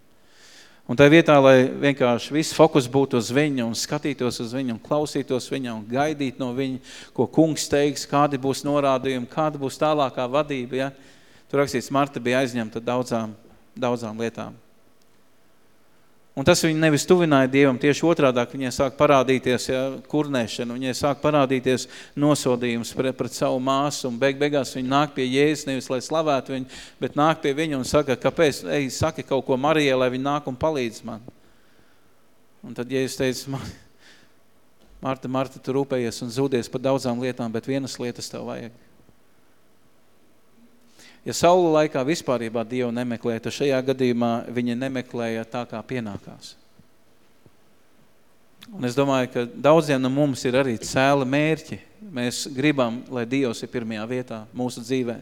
Un tā vietā, lai vienkārši viss fokus būtu uz viņu un skatītos uz viņu un klausītos viņu un gaidīt no viņa, ko kungs teiks, kādi būs norādījumi, kāda būs tālākā vadība, ja? Tur rakstīts, Marta bija aizņemta daudzām, daudzām lietām. Un tas viņu nevis tuvināja Dievam, tieši otrādāk viņai sāk parādīties ja, kurnēšana, viņai sāk parādīties nosodījums pret, pret savu māsu, un beig beigās viņa nāk pie Jēzus, nevis lai slavētu viņu, bet nāk pie viņa un saka, kāpēc, ej, saki kaut ko Marijai, lai viņa nāk un palīdz man. Un tad Jēzus teica, Marta, Marta, tu rūpējies un zūdies par daudzām lietām, bet vienas lietas tev vajag. Ja saula laikā vispārībā Dievu nemeklēja, tad šajā gadījumā viņa nemeklēja tā, kā pienākās. Un es domāju, ka daudziem no mums ir arī cēla mērķi. Mēs gribam, lai Dievs ir pirmajā vietā mūsu dzīvē.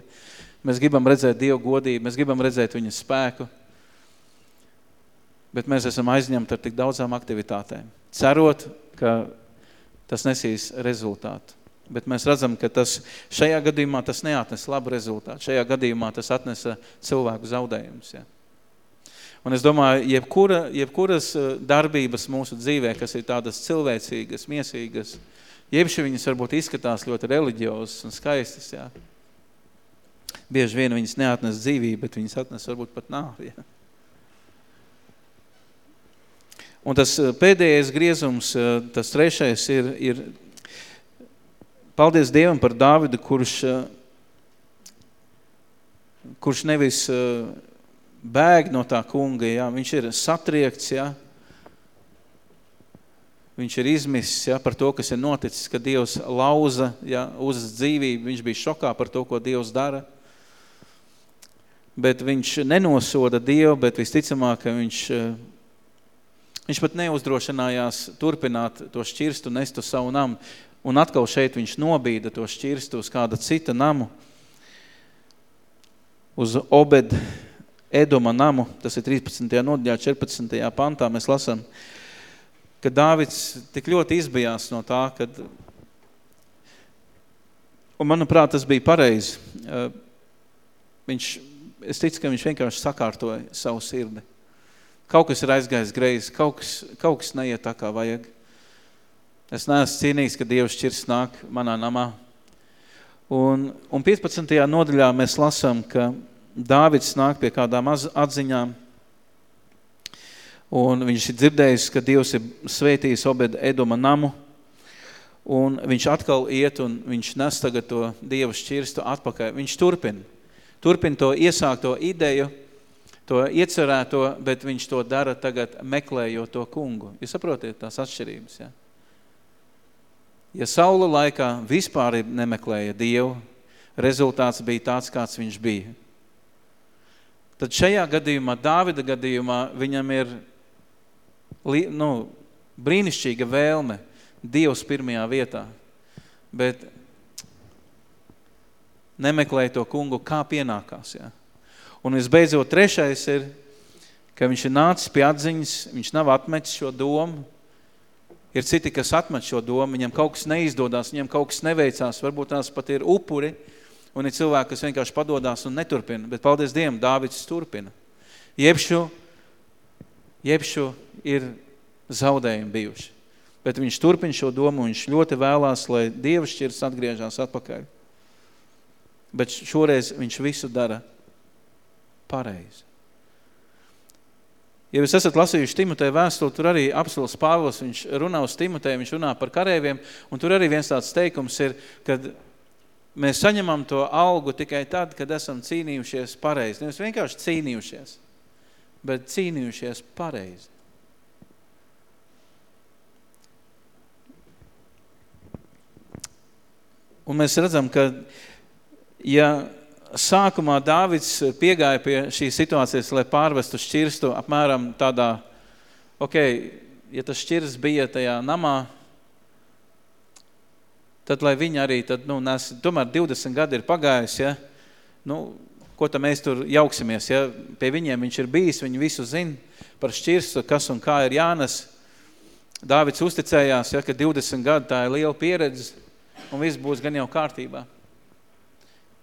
Mēs gribam redzēt Dievu godību, mēs gribam redzēt viņa spēku, bet mēs esam aizņemti ar tik daudzām aktivitātēm, cerot, ka tas nesīs rezultātu. Bet mēs redzam, ka tas šajā gadījumā tas neatnes labu rezultātu. Šajā gadījumā tas atnesa cilvēku zaudējumus. Ja. Un es domāju, jebkura, jebkuras eh, darbības mūsu dzīvē, kas ir tādas cilvēcīgas, miesīgas, jebši viņas varbūt izskatās ļoti reliģiozas un skaistas, jā. Bieži vien viņas neatnes dzīvību, bet viņas atnes varbūt pat nāvi, jā. Un tas eh, pēdējais griezums, eh, tas trešais ir, ir Paldies Dievam par Dāvidu, kurš, eh, kurš nevis eh, bēg no tā kunga, jā, viņš ir satriekts, jā, viņš ir izmisis jā, par to, kas ir noticis, ka Dievs lauza jā, uz dzīvību, viņš bija šokā par to, ko Dievs dara. Bet viņš nenosoda Dievu, bet visticamāk, ka viņš, eh, viņš pat neuzdrošinājās turpināt to šķirstu, nest uz savu namu. Un atkal šeit viņš nobīda to šķirstu uz kāda cita namu, uz Obed Edoma namu, tas ir 13. nodaļā, 14. pantā mēs lasām, ka Dāvids tik ļoti izbijās no tā, kad, un manuprāt, tas bija pareizi. Viņš, es ticu, ka viņš vienkārši sakārtoja savu sirdi. Kaut kas ir aizgājis greizi, kaut kas, kaut kas neiet tā, kā vajag. Es neesmu cienīgs, ka Dievs šķirs nāk manā namā. Un, un 15. nodaļā mēs lasām, ka Dāvids nāk pie kādām atziņām. un viņš ir dzirdējis, ka Dievs ir svētījis Obed Edoma namu, un viņš atkal iet un viņš nes tagad to Dieva šķirstu atpakaļ. Viņš turpina, turpina to iesākto ideju, to iecerēto, bet viņš to dara tagad meklējot to kungu. Jūs saprotiet tās atšķirības, ja? Ja Saula laikā vispār nemeklēja Dievu, rezultāts bija tāds, kāds viņš bija. Tad šajā gadījumā, Dāvida gadījumā, viņam ir nu, brīnišķīga vēlme Dievs pirmajā vietā, bet nemeklēja to kungu, kā pienākās. Ja? Un visbeidzot, trešais ir, ka viņš ir nācis pie atziņas, viņš nav atmetis šo domu. Ir citi, kas atmet šo domu, viņam kaut kas neizdodas, viņam kaut kas neveicās, varbūt tās pat ir upuri, un ir cilvēki, kas vienkārši padodās un neturpina. Bet paldies Dievam, Dāvids turpina. Jebšu, jebšu ir zaudējumi bijuši. Bet viņš turpina šo domu, viņš ļoti vēlās, lai Dieva šķirs atgriežās atpakaļ. Bet šoreiz viņš visu dara pareizi. Ja jūs esat lasījuši Timotei vēstuli, tur arī apsolis Pāvils, viņš runā uz Timotei, viņš runā par karēviem, un tur arī viens tāds teikums ir, kad mēs saņemam to algu tikai tad, kad esam cīnījušies pareizi. Nevis vienkārši cīnījušies, bet cīnījušies pareizi. Un mēs redzam, ka ja sākumā Dāvids piegāja pie šīs situācijas, lai pārvestu šķirstu apmēram tādā, ok, ja tas šķirs bija tajā namā, tad lai viņi arī, tad, nu, nes, tomēr 20 gadi ir pagājis, ja, nu, ko tad mēs tur jauksimies, ja, pie viņiem viņš ir bijis, viņi visu zina par šķirstu, kas un kā ir jānes. Dāvids uzticējās, ja, ka 20 gadi tā ir liela pieredze, un viss būs gan jau kārtībā.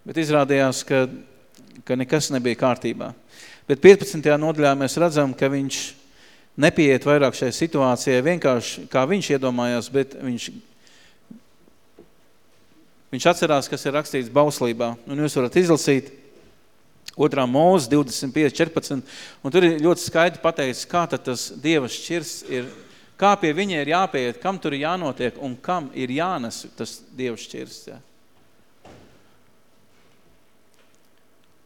Bet izrādījās, ka, ka nekas nebija kārtībā. Bet 15. nodaļā mēs redzam, ka viņš nepieiet vairāk šai situācijai vienkārši, kā viņš iedomājās, bet viņš Viņš atcerās, kas ir rakstīts bauslībā, un jūs varat izlasīt otrā mūzes 25, 14, un tur ir ļoti skaidri pateicis, kā tad tas Dieva šķirs ir, kā pie viņa ir jāpieiet, kam tur ir jānotiek un kam ir jānes tas Dieva šķirs. Ja.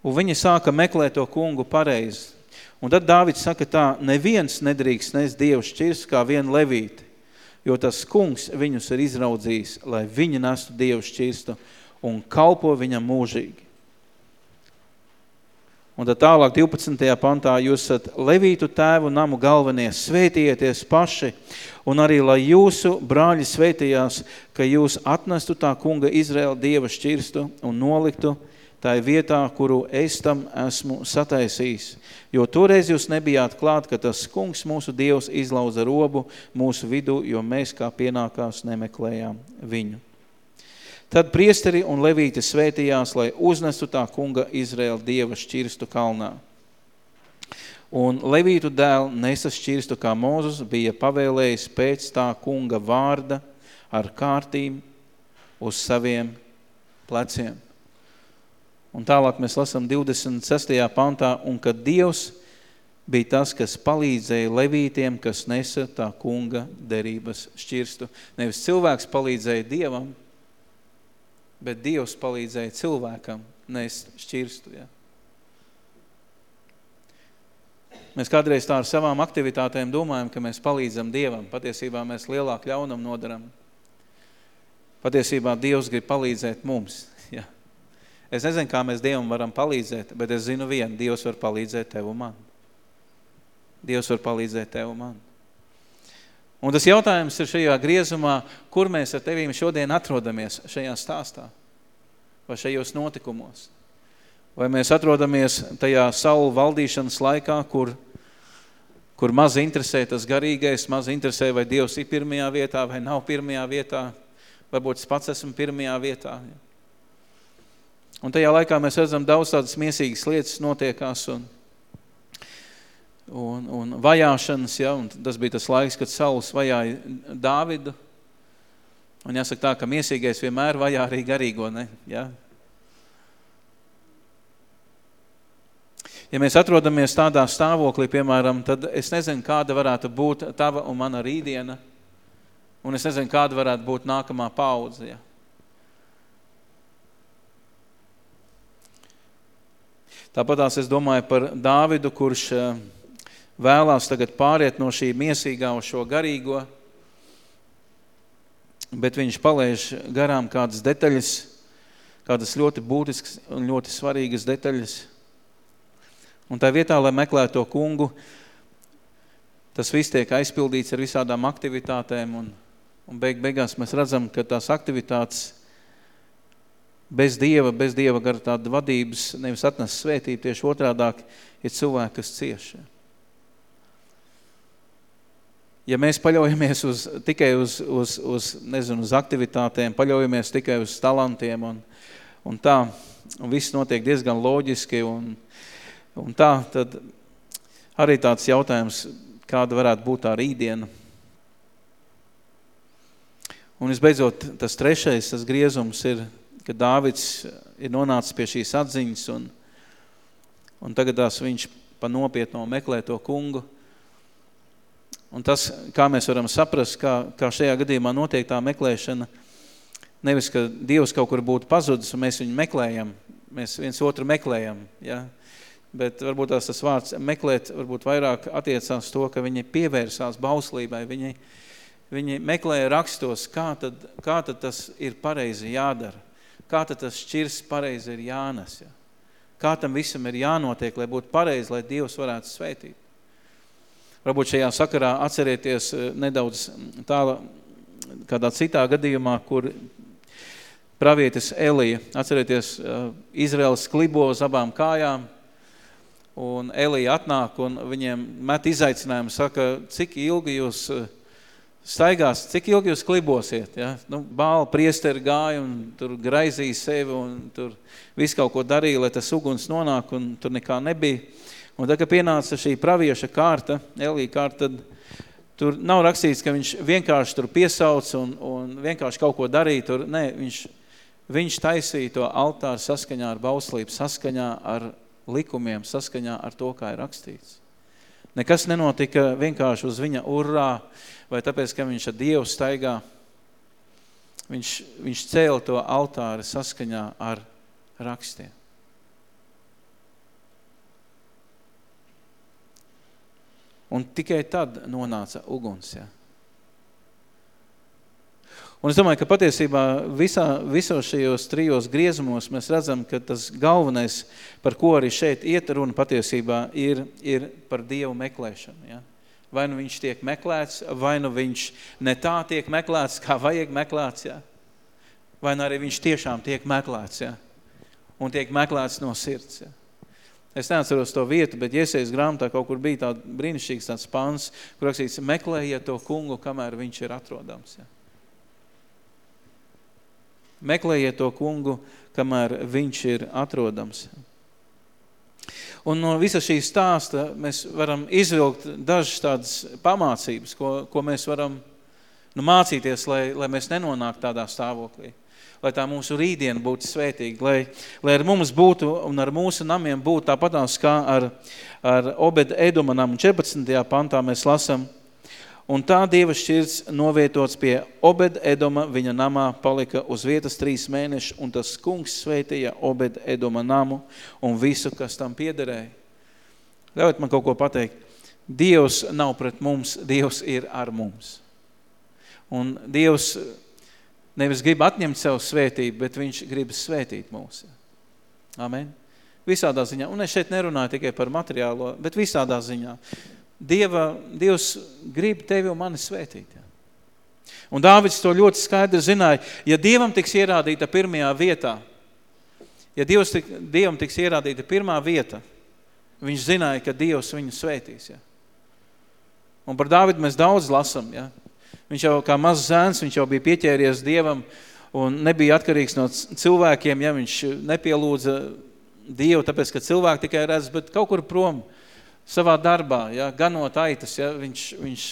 Un viņi sāka meklēt to kungu pareizi. Un tad Dāvids saka tā, neviens nedrīkst nes Dievu šķirs kā vienu levīti jo tas kungs viņus ir izraudzījis, lai viņi nestu Dievu šķirstu un kalpo viņam mūžīgi. Un tad tālāk 12. pantā jūs esat levītu tēvu namu galvenie, svētieties paši, un arī, lai jūsu brāļi svētījās, ka jūs atnestu tā kunga Izraela Dieva šķirstu un noliktu tā ir vietā, kuru es tam esmu sataisījis. Jo toreiz jūs nebijāt klāt, ka tas kungs mūsu Dievs izlauza robu mūsu vidu, jo mēs kā pienākās nemeklējām viņu. Tad priesteri un levīti svētījās, lai uznestu tā kunga Izraela Dieva šķirstu kalnā. Un levītu dēl nesa šķirstu, kā Mūzus bija pavēlējis pēc tā kunga vārda ar kārtīm uz saviem pleciem. Un tālāk mēs lasām 26. pantā, un kad Dievs bija tas, kas palīdzēja levītiem, kas nesa tā kunga derības šķirstu. Nevis cilvēks palīdzēja Dievam, bet Dievs palīdzēja cilvēkam nest šķirstu. Ja? Mēs kādreiz tā ar savām aktivitātēm domājam, ka mēs palīdzam Dievam. Patiesībā mēs lielāk ļaunam nodaram. Patiesībā Dievs grib palīdzēt mums. Es nezinu, kā mēs Dievam varam palīdzēt, bet es zinu vienu, Dievs var palīdzēt tev un man. Dievs var palīdzēt tev un man. Un tas jautājums ir šajā griezumā, kur mēs ar tevīm šodien atrodamies šajā stāstā vai šajos notikumos. Vai mēs atrodamies tajā saulu valdīšanas laikā, kur, kur maz interesē tas garīgais, maz interesē, vai Dievs ir pirmajā vietā vai nav pirmajā vietā, varbūt es pats esmu pirmajā vietā. Ja? Un tajā laikā mēs redzam daudz tādas miesīgas lietas notiekās un, un, un vajāšanas, ja, un tas bija tas laiks, kad Sauls vajāja Dāvidu. Un jāsaka tā, ka miesīgais vienmēr vajā arī garīgo, ne? Ja? Ja mēs atrodamies tādā stāvoklī, piemēram, tad es nezinu, kāda varētu būt tava un mana rītdiena, un es nezinu, kāda varētu būt nākamā paudze. Ja? Tāpatās es domāju par Dāvidu, kurš eh, vēlās tagad pāriet no šī miesīgā uz šo garīgo, bet viņš palaiž garām kādas detaļas, kādas ļoti būtiskas un ļoti svarīgas detaļas. Un tā vietā, lai meklētu to kungu, tas viss tiek aizpildīts ar visādām aktivitātēm un, un beig beigās mēs redzam, ka tās aktivitātes bez Dieva, bez Dieva gara tāda vadības nevis atnes svētību, tieši otrādāk ir cilvēki, kas cieši. Ja mēs paļaujamies uz, tikai uz, uz, uz, nezinu, uz aktivitātēm, paļaujamies tikai uz talantiem un, un tā, un viss notiek diezgan loģiski un, un tā, tad arī tāds jautājums, kāda varētu būt tā rītdiena. Un visbeidzot, tas trešais, tas griezums ir ka Dāvids ir nonācis pie šīs atziņas un, un tagadās viņš pa nopietno meklē to kungu. Un tas, kā mēs varam saprast, kā, kā šajā gadījumā notiek tā meklēšana, nevis, ka Dievs kaut kur būtu pazudis un mēs viņu meklējam, mēs viens otru meklējam, ja? bet varbūt tās tas vārds meklēt varbūt vairāk attiecās to, ka viņi pievērsās bauslībai, viņi, viņi meklēja rakstos, kā tad, kā tad tas ir pareizi jādara kā tad tas šķirs pareizi ir jānes. Ja? Kā tam visam ir jānotiek, lai būtu pareizi, lai Dievs varētu svētīt. Varbūt šajā sakarā atcerieties eh, nedaudz tāla, kādā citā gadījumā, kur pravietis Elija, atcerieties, eh, Izraels klibo uz abām kājām, un Elija atnāk un viņiem met izaicinājumu, saka, cik ilgi jūs uh, staigās, cik ilgi jūs klibosiet, ja? Nu, bāla priesteri gāja un tur graizīja sevi un tur visu kaut ko darīja, lai tas uguns nonāk un tur nekā nebija. Un tad, kad pienāca šī pravieša kārta, Elija kārta, tad tur nav rakstīts, ka viņš vienkārši tur piesauc un, un vienkārši kaut ko darīja. Tur, nē, viņš, viņš taisīja to altāru saskaņā ar bauslību, saskaņā ar likumiem, saskaņā ar to, kā ir rakstīts. Nekas nenotika vienkārši uz viņa urrā, vai tāpēc, ka viņš ar Dievu staigā, viņš, viņš cēla to altāri saskaņā ar rakstiem. Un tikai tad nonāca uguns, ja. Un es domāju, ka patiesībā visā, visos šajos trijos griezumos mēs redzam, ka tas galvenais, par ko arī šeit iet runa patiesībā, ir, ir par Dievu meklēšanu. Ja? Vai nu viņš tiek meklēts, vai nu viņš ne tā tiek meklēts, kā vajag meklēts, ja? vai nu arī viņš tiešām tiek meklēts, ja? un tiek meklēts no sirds. Ja? Es neatceros to vietu, bet Iesejas grāmatā kaut kur bija tāda brīnišķīgs tāds pants, kur rakstīts, meklējiet to kungu, kamēr viņš ir atrodams. Ja? Meklējiet to kungu, kamēr viņš ir atrodams. Un no visa šī stāsta mēs varam izvilkt dažas tādas pamācības, ko, ko mēs varam nu, mācīties, lai, lai mēs nenonāktu tādā stāvoklī. Lai tā mūsu rītdiena būtu svētīga, lai, lai ar mums būtu un ar mūsu namiem būtu tāpatās kā ar, ar Obed Eduma namu 14. pantā mēs lasam – Un tā Dieva šķirts novietots pie Obed Edoma, viņa namā palika uz vietas trīs mēneši, un tas kungs sveitīja Obed Edoma namu un visu, kas tam piederēja. Ļaujiet man kaut ko pateikt. Dievs nav pret mums, Dievs ir ar mums. Un Dievs nevis grib atņemt sev svētību, bet viņš grib svētīt mūs. Amen. Visādā ziņā. Un es šeit nerunāju tikai par materiālo, bet visādā ziņā. Dieva, Dievs grib tevi un mani svētīt. Ja? Un Dāvids to ļoti skaidri zināja. Ja Dievam tiks ierādīta pirmajā vietā, ja Dievs tik, Dievam tiks ierādīta pirmā vieta, viņš zināja, ka Dievs viņu svētīs. Ja? Un par Dāvidu mēs daudz lasam. Ja? Viņš jau kā mazs zēns, viņš jau bija pieķēries Dievam un nebija atkarīgs no cilvēkiem, ja viņš nepielūdza Dievu, tāpēc, ka cilvēki tikai redz, bet kaut kur prom – savā darbā, ja, ganot aitas, ja, viņš, viņš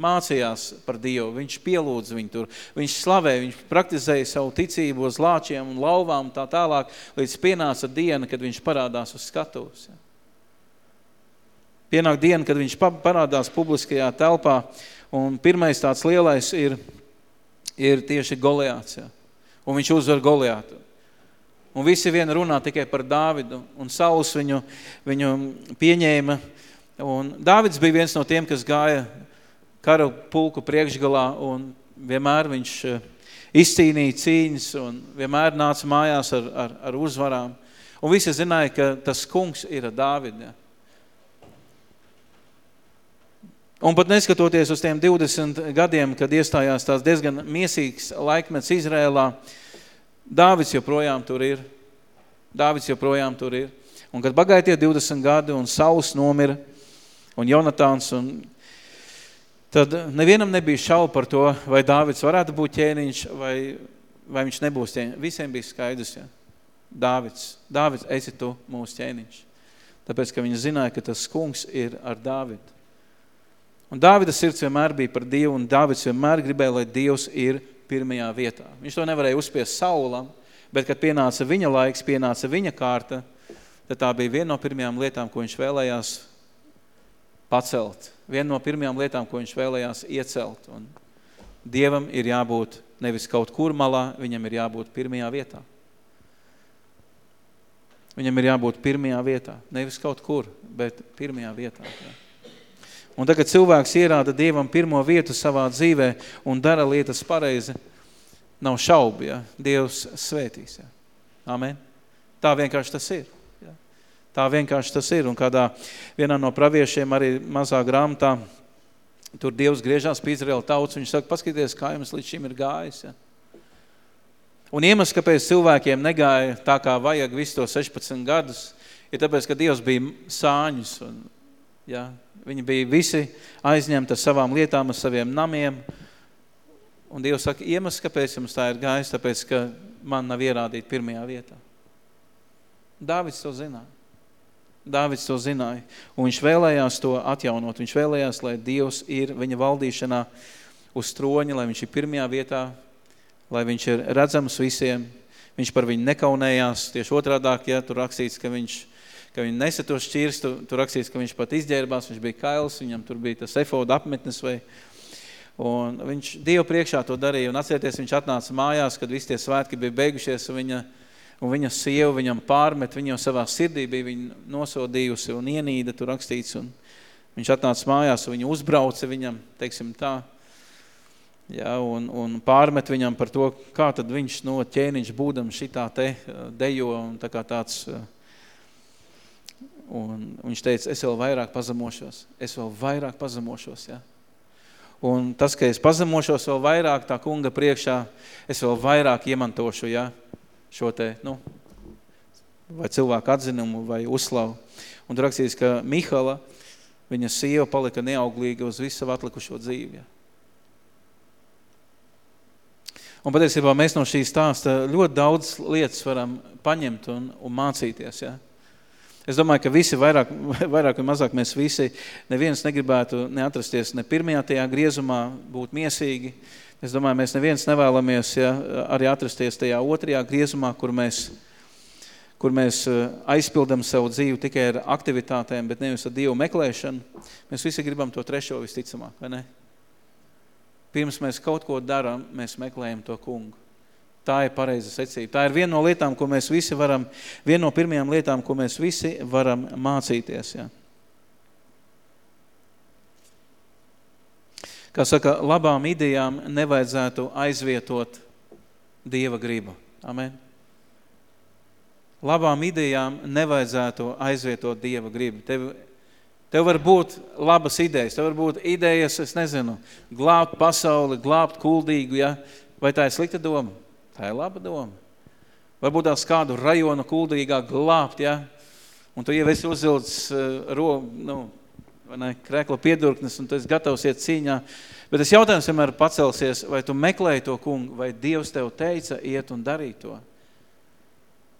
mācījās par Dievu, viņš pielūdza viņu tur, viņš slavē, viņš praktizēja savu ticību uz lāčiem un lauvām tā tālāk, līdz pienāca diena, kad viņš parādās uz skatuves. Ja. Pienāk diena, kad viņš parādās publiskajā telpā, un pirmais tāds lielais ir, ir tieši Goliāts, ja? un viņš uzvar Goliātu. Un visi vien runā tikai par Dāvidu, un Sauls viņu, viņu pieņēma. Un Dāvids bija viens no tiem, kas gāja kara pulku priekšgalā, un vienmēr viņš eh, izcīnīja cīņas, un vienmēr nāca mājās ar, ar, ar uzvarām. Un visi zināja, ka tas kungs ir Dāvid. Ja? Un pat neskatoties uz tiem 20 gadiem, kad iestājās tās diezgan miesīgs laikmets Izrēlā, Dāvids joprojām tur ir. Dāvids joprojām tur ir. Un kad pagāja tie 20 gadi un Sauls nomira un Jonatāns un tad nevienam nebija šaubu par to, vai Dāvids varētu būt ķēniņš vai, vai viņš nebūs ķēniņš. Visiem bija skaidrs, ja. Dāvids, Dāvids, esi tu mūsu ķēniņš. Tāpēc, ka viņi zināja, ka tas kungs ir ar Dāvidu. Un Dāvida sirds vienmēr bija par Dievu, un Dāvids vienmēr gribēja, lai Dievs ir pirmajā vietā. Viņš to nevarēja uzspiest Saulam, bet, kad pienāca viņa laiks, pienāca viņa kārta, tad tā bija viena no pirmajām lietām, ko viņš vēlējās pacelt. Viena no pirmajām lietām, ko viņš vēlējās iecelt. Un Dievam ir jābūt nevis kaut kur malā, viņam ir jābūt pirmajā vietā. Viņam ir jābūt pirmajā vietā. Nevis kaut kur, bet pirmajā vietā. Jā. Un tagad cilvēks ierāda Dievam pirmo vietu savā dzīvē un dara lietas pareizi, nav šaubu, ja? Dievs svētīs. Ja? Amen. Tā vienkārši tas ir. Tā vienkārši tas ir. Un kādā vienā no praviešiem arī mazā grāmatā, tur Dievs griežās pie Izraela tauts, viņš saka, paskaties, kā jums līdz šim ir gājis. Ja? Un iemesls, kāpēc cilvēkiem negāja tā, kā vajag visu to 16 gadus, ir tāpēc, ka Dievs bija sāņus un, ja, Viņi bija visi aizņemti ar savām lietām, ar saviem namiem. Un Dievs saka, iemesls, kāpēc jums tā ir gājis, tāpēc, ka man nav ierādīta pirmajā vietā. Dāvids to zināja. Dāvids to zināja. Un viņš vēlējās to atjaunot. Viņš vēlējās, lai Dievs ir viņa valdīšanā uz troņa, lai viņš ir pirmajā vietā, lai viņš ir redzams visiem. Viņš par viņu nekaunējās. Tieši otrādāk, ja tur rakstīts, ka viņš ka viņi nesa to šķirstu, tur rakstīts, ka viņš pat izģērbās, viņš bija kails, viņam tur bija tas efoda apmetnes vai, un viņš Dievu priekšā to darīja, un atcerieties, viņš atnāca mājās, kad visi tie svētki bija beigušies, un viņa, un viņa sieva viņam pārmet, viņa jau savā sirdī bija viņu nosodījusi un ienīda, tur rakstīts, un viņš atnāca mājās, un viņa uzbrauca viņam, teiksim tā, ja, un, un pārmet viņam par to, kā tad viņš no ķēniņš būdam šitā te dejo, un tā kā tāds Un viņš teica, es vēl vairāk pazemošos, es vēl vairāk pazemošos, ja. Un tas, ka es pazemošos vēl vairāk tā kunga priekšā, es vēl vairāk iemantošu, ja, šo te, nu, vai cilvēku atzinumu, vai uzslavu. Un rakstīts, ka Mihala, viņa sieva palika neauglīga uz visu savu atlikušo dzīvi, ja. Un patiesībā mēs no šīs stāsta ļoti daudz lietas varam paņemt un, un mācīties, ja. Es domāju, ka visi vairāk, vairāk vai mazāk mēs visi, neviens negribētu neatrasties ne pirmajā tajā griezumā, būt miesīgi. Es domāju, mēs neviens nevēlamies ja, arī atrasties tajā otrajā griezumā, kur mēs, kur mēs eh, aizpildam savu dzīvi tikai ar aktivitātēm, bet nevis ar Dievu meklēšanu. Mēs visi gribam to trešo visticamāk, vai ne? Pirms mēs kaut ko daram, mēs meklējam to kungu. Tā ir pareiza secība. Tā ir viena no lietām, ko mēs visi varam, viena no pirmajām lietām, ko mēs visi varam mācīties. Ja. Kā saka, labām idejām nevajadzētu aizvietot Dieva gribu. Amen. Labām idejām nevajadzētu aizvietot Dieva gribu. Tev, tev var būt labas idejas, tev var būt idejas, es nezinu, glābt pasauli, glābt kuldīgu, ja? vai tā ir slikta doma? Tā ir laba doma. Varbūt tās kādu rajonu kuldīgā glābt, ja? Un tu jau esi uzvilcis uh, ro, nu, ne, krekla piedurknes un tu esi gatavs iet cīņā. Bet tas jautājums vienmēr pacelsies, vai tu meklēji to kungu, vai Dievs tev teica iet un darīt to.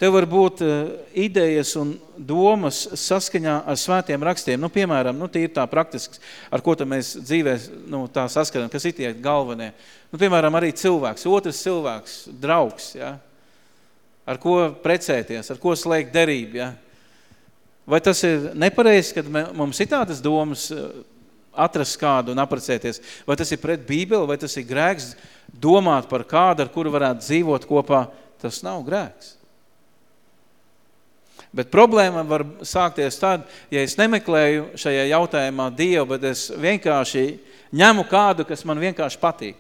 Tev var būt uh, idejas un domas saskaņā ar svētiem rakstiem. Nu, piemēram, nu, tie ir tā praktisks, ar ko mēs dzīvē nu, tā saskatām, kas ir tie galvenie. Nu, piemēram, arī cilvēks, otrs cilvēks, draugs, ja? ar ko precēties, ar ko slēgt derību. Ja? Vai tas ir nepareizi, kad mums ir tādas domas eh, atrast kādu un aprecēties? Vai tas ir pret Bībeli, vai tas ir grēks domāt par kādu, ar kuru varētu dzīvot kopā? Tas nav grēks. Bet problēma var sākties tad, ja es nemeklēju šajā jautājumā Dievu, bet es vienkārši ņemu kādu, kas man vienkārši patīk.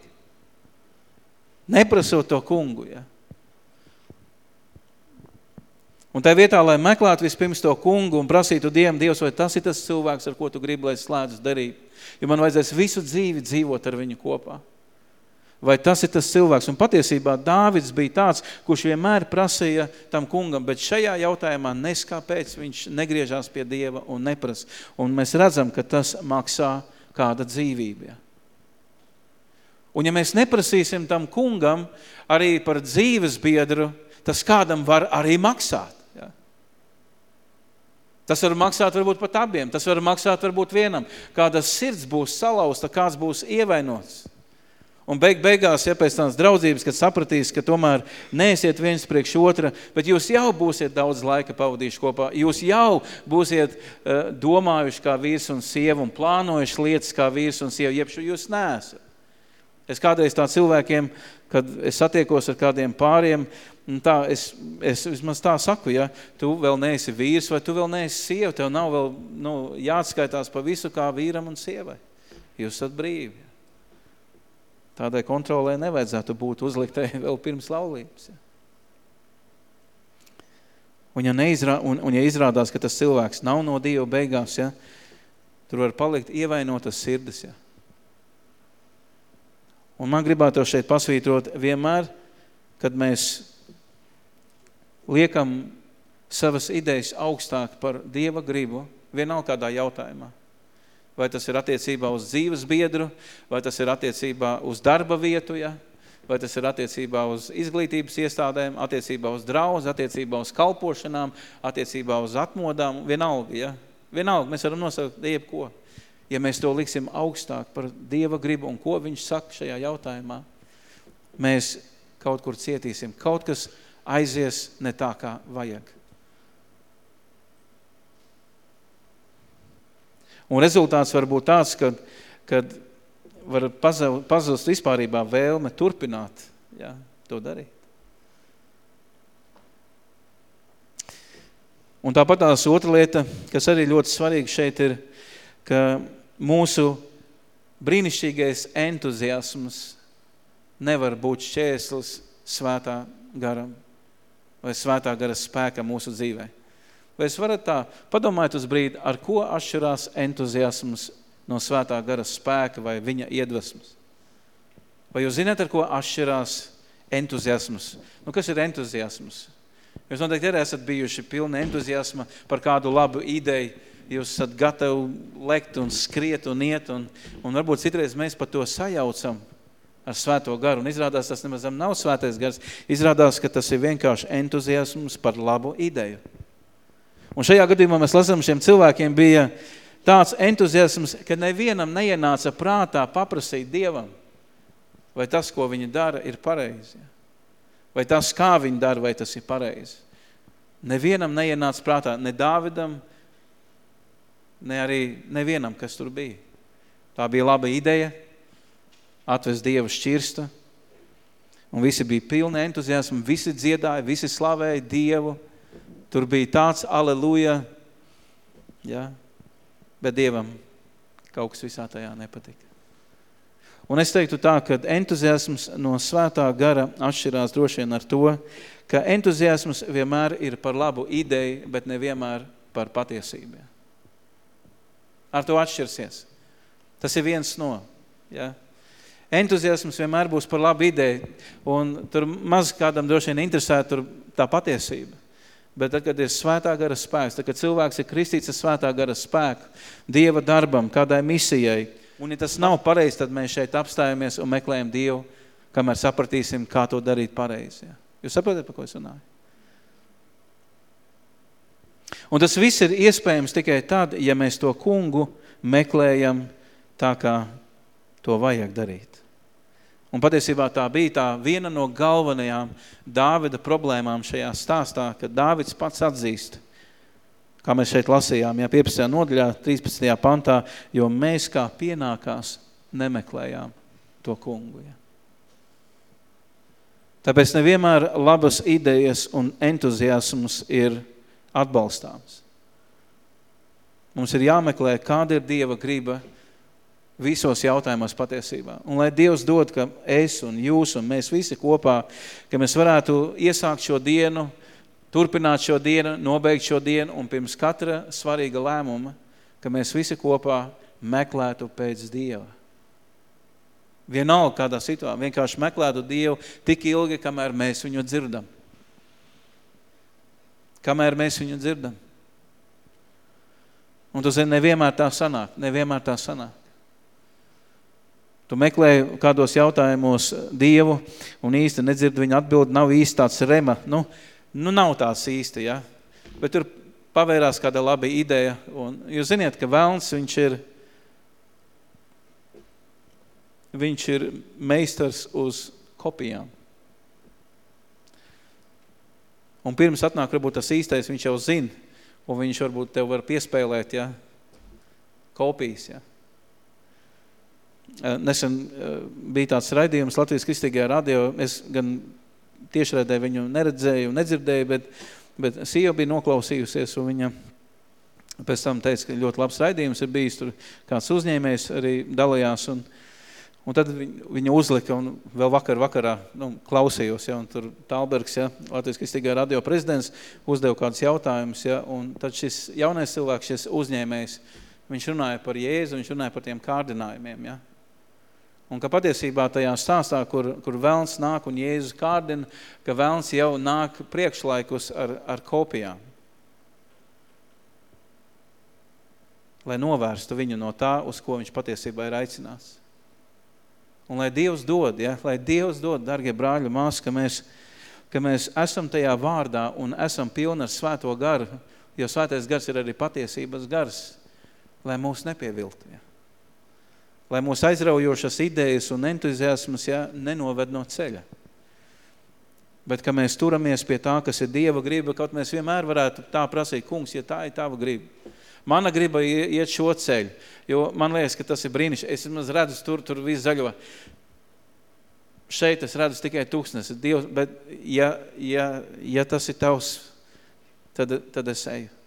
Neprasot to kungu, ja. Un tā vietā, lai meklētu vispirms to kungu un prasītu Dievam, Dievs, vai tas ir tas cilvēks, ar ko tu gribi, lai slēdzu darīt. Jo man vajadzēs visu dzīvi dzīvot ar viņu kopā. Vai tas ir tas cilvēks? Un patiesībā Dāvids bija tāds, kurš vienmēr prasīja tam kungam, bet šajā jautājumā nes kāpēc viņš negriežās pie Dieva un nepras. Un mēs redzam, ka tas maksā kāda dzīvība. Un ja mēs neprasīsim tam kungam arī par dzīves biedru, tas kādam var arī maksāt. Tas var maksāt varbūt pat abiem, tas var maksāt varbūt vienam. Kāda sirds būs salauzta, kāds būs ievainots. Un beig, beigās, ja pēc tās draudzības, kad sapratīs, ka tomēr neesiet viens priekš otra, bet jūs jau būsiet daudz laika pavadījuši kopā, jūs jau būsiet uh, domājuši kā vīrs un sieva un plānojuši lietas kā vīrs un sieva, jebšu jūs neesat. Es kādreiz tā cilvēkiem, kad es satiekos ar kādiem pāriem, tā, es, es vismaz tā saku, ja tu vēl neesi vīrs vai tu vēl neesi sieva, tev nav vēl nu, jāatskaitās pa visu kā vīram un sievai. Jūs esat brīvi. Tādai kontrolē nevajadzētu būt uzliktai vēl pirms laulības. Ja. Un ja, neizrā, un, un ja izrādās, ka tas cilvēks nav no Dieva beigās, ja, tur var palikt ievainotas sirdis. Ja. Un man gribētu šeit pasvītrot vienmēr, kad mēs liekam savas idejas augstāk par Dieva gribu, vienalga kādā jautājumā. Vai tas ir attiecībā uz dzīves biedru, vai tas ir attiecībā uz darba vietu, ja? vai tas ir attiecībā uz izglītības iestādēm, attiecībā uz draudz, attiecībā uz kalpošanām, attiecībā uz atmodām, vienalga, ja? Vienalga, mēs varam nosaukt jebko ja mēs to liksim augstāk par Dieva gribu un ko viņš saka šajā jautājumā, mēs kaut kur cietīsim. Kaut kas aizies ne tā, kā vajag. Un rezultāts var būt tāds, ka, kad var pazust vispārībā vēlme turpināt ja, to darīt. Un tāpat tās otra lieta, kas arī ļoti svarīga šeit ir, ka mūsu brīnišķīgais entuziasms nevar būt šķēslis svētā garam vai svētā gara spēka mūsu dzīvē. Vai es varat tā padomāt uz brīdi, ar ko atšķirās entuziasms no svētā gara spēka vai viņa iedvesmas? Vai jūs zināt, ar ko atšķirās entuziasms? Nu, kas ir entuziasms? Jūs noteikti arī esat bijuši pilni entuziasma par kādu labu ideju, jūs esat gatavi lekt un skriet un iet, un, un varbūt citreiz mēs par to sajaucam ar svēto garu, un izrādās tas nemazam nav svētais gars, izrādās, ka tas ir vienkārši entuziasms par labu ideju. Un šajā gadījumā mēs lasām, šiem cilvēkiem bija tāds entuziasms, ka nevienam neienāca prātā paprasīt Dievam, vai tas, ko viņi dara, ir pareizi. Vai tas, kā viņi dara, vai tas ir pareizi. Nevienam neienāca prātā, ne Dāvidam, ne arī nevienam, kas tur bija. Tā bija laba ideja, atvest Dieva šķirsta, un visi bija pilni entuziasmu, visi dziedāja, visi slavēja Dievu, tur bija tāds aleluja, ja? bet Dievam kaut kas visā tajā nepatika. Un es teiktu tā, ka entuziasms no svētā gara atšķirās droši vien ar to, ka entuziasms vienmēr ir par labu ideju, bet nevienmēr par patiesību ar to atšķirsies. Tas ir viens no. Ja? Entuziasms vienmēr būs par labu ideju, un tur maz kādam droši vien interesē tur tā patiesība. Bet tad, kad ir svētā gara spēks, tad, kad cilvēks ir kristīts ar svētā gara spēku, Dieva darbam, kādai misijai, un ja tas nav pareizi, tad mēs šeit apstājamies un meklējam Dievu, kamēr sapratīsim, kā to darīt pareizi. Ja? Jūs saprotat, par ko es runāju? Un tas viss ir iespējams tikai tad, ja mēs to kungu meklējam tā, kā to vajag darīt. Un patiesībā tā bija tā viena no galvenajām Dāvida problēmām šajā stāstā, kad Dāvids pats atzīst, Kā mēs šeit lasījām, ja 15. nodaļā, 13. pantā, jo mēs kā pienākās nemeklējām to kungu. Ja. Tāpēc nevienmēr labas idejas un entuziasms ir atbalstāms. Mums ir jāmeklē, kāda ir Dieva griba visos jautājumos patiesībā. Un lai Dievs dod, ka es un jūs un mēs visi kopā, ka mēs varētu iesākt šo dienu, turpināt šo dienu, nobeigt šo dienu un pirms katra svarīga lēmuma, ka mēs visi kopā meklētu pēc Dieva. Vienalga kādā situācijā, vienkārši meklētu Dievu tik ilgi, kamēr mēs viņu dzirdam. Kamēr mēs viņu dzirdam. Un tu zini, nevienmēr tā sanāk, nevienmēr tā sanāk. Tu meklē kādos jautājumos Dievu un īsti nedzird viņa atbildi, nav īsti tāds rema, nu, nu nav tās īsti, ja? Bet tur pavērās kāda laba ideja, un jūs ziniet, ka velns, viņš ir, viņš ir meistars uz kopijām. Un pirms atnāk varbūt tas īstais, viņš jau zina, un viņš varbūt tev var piespēlēt, ja, kopijas, ja. Eh, nesen eh, bija tāds raidījums Latvijas kristīgajā radio, es gan tiešraidē viņu neredzēju un nedzirdēju, bet, bet sieva bija noklausījusies un viņa pēc tam teica, ka ļoti labs raidījums ir bijis, tur kāds uzņēmējs arī dalījās un, Un tad viņa uzlika, un vēl vakar vakarā nu, klausījos, ja, un tur Talbergs, ja, Latvijas Kristīgā radio prezidents, uzdeva kādus jautājumus, ja, un tad šis jaunais cilvēks, šis uzņēmējs, viņš runāja par Jēzu, viņš runāja par tiem kārdinājumiem, ja. Un ka patiesībā tajā stāstā, kur, kur velns nāk un Jēzus kārdina, ka velns jau nāk priekšlaikus ar, ar kopijām. Lai novērstu viņu no tā, uz ko viņš patiesībā ir aicināts. Un lai Dievs dod, ja, lai Dievs dod, dargie brāļi mās, ka mēs, ka mēs esam tajā vārdā un esam pilni ar svēto garu, jo svētais gars ir arī patiesības gars, lai mūs nepieviltu. Ja. Lai mūs aizraujošas idejas un entuziasmas ja, nenoved no ceļa. Bet, ka mēs turamies pie tā, kas ir Dieva griba, kaut mēs vienmēr varētu tā prasīt, kungs, ja tā ir tava griba. Mana griba iet šo ceļu, jo man liekas, ka tas ir brīnišķi. Es maz redzu tur, tur viss zaļo. Šeit es redzu tikai tūkstnes, Dievs, bet ja, ja, ja tas ir tavs, tad, tad es eju.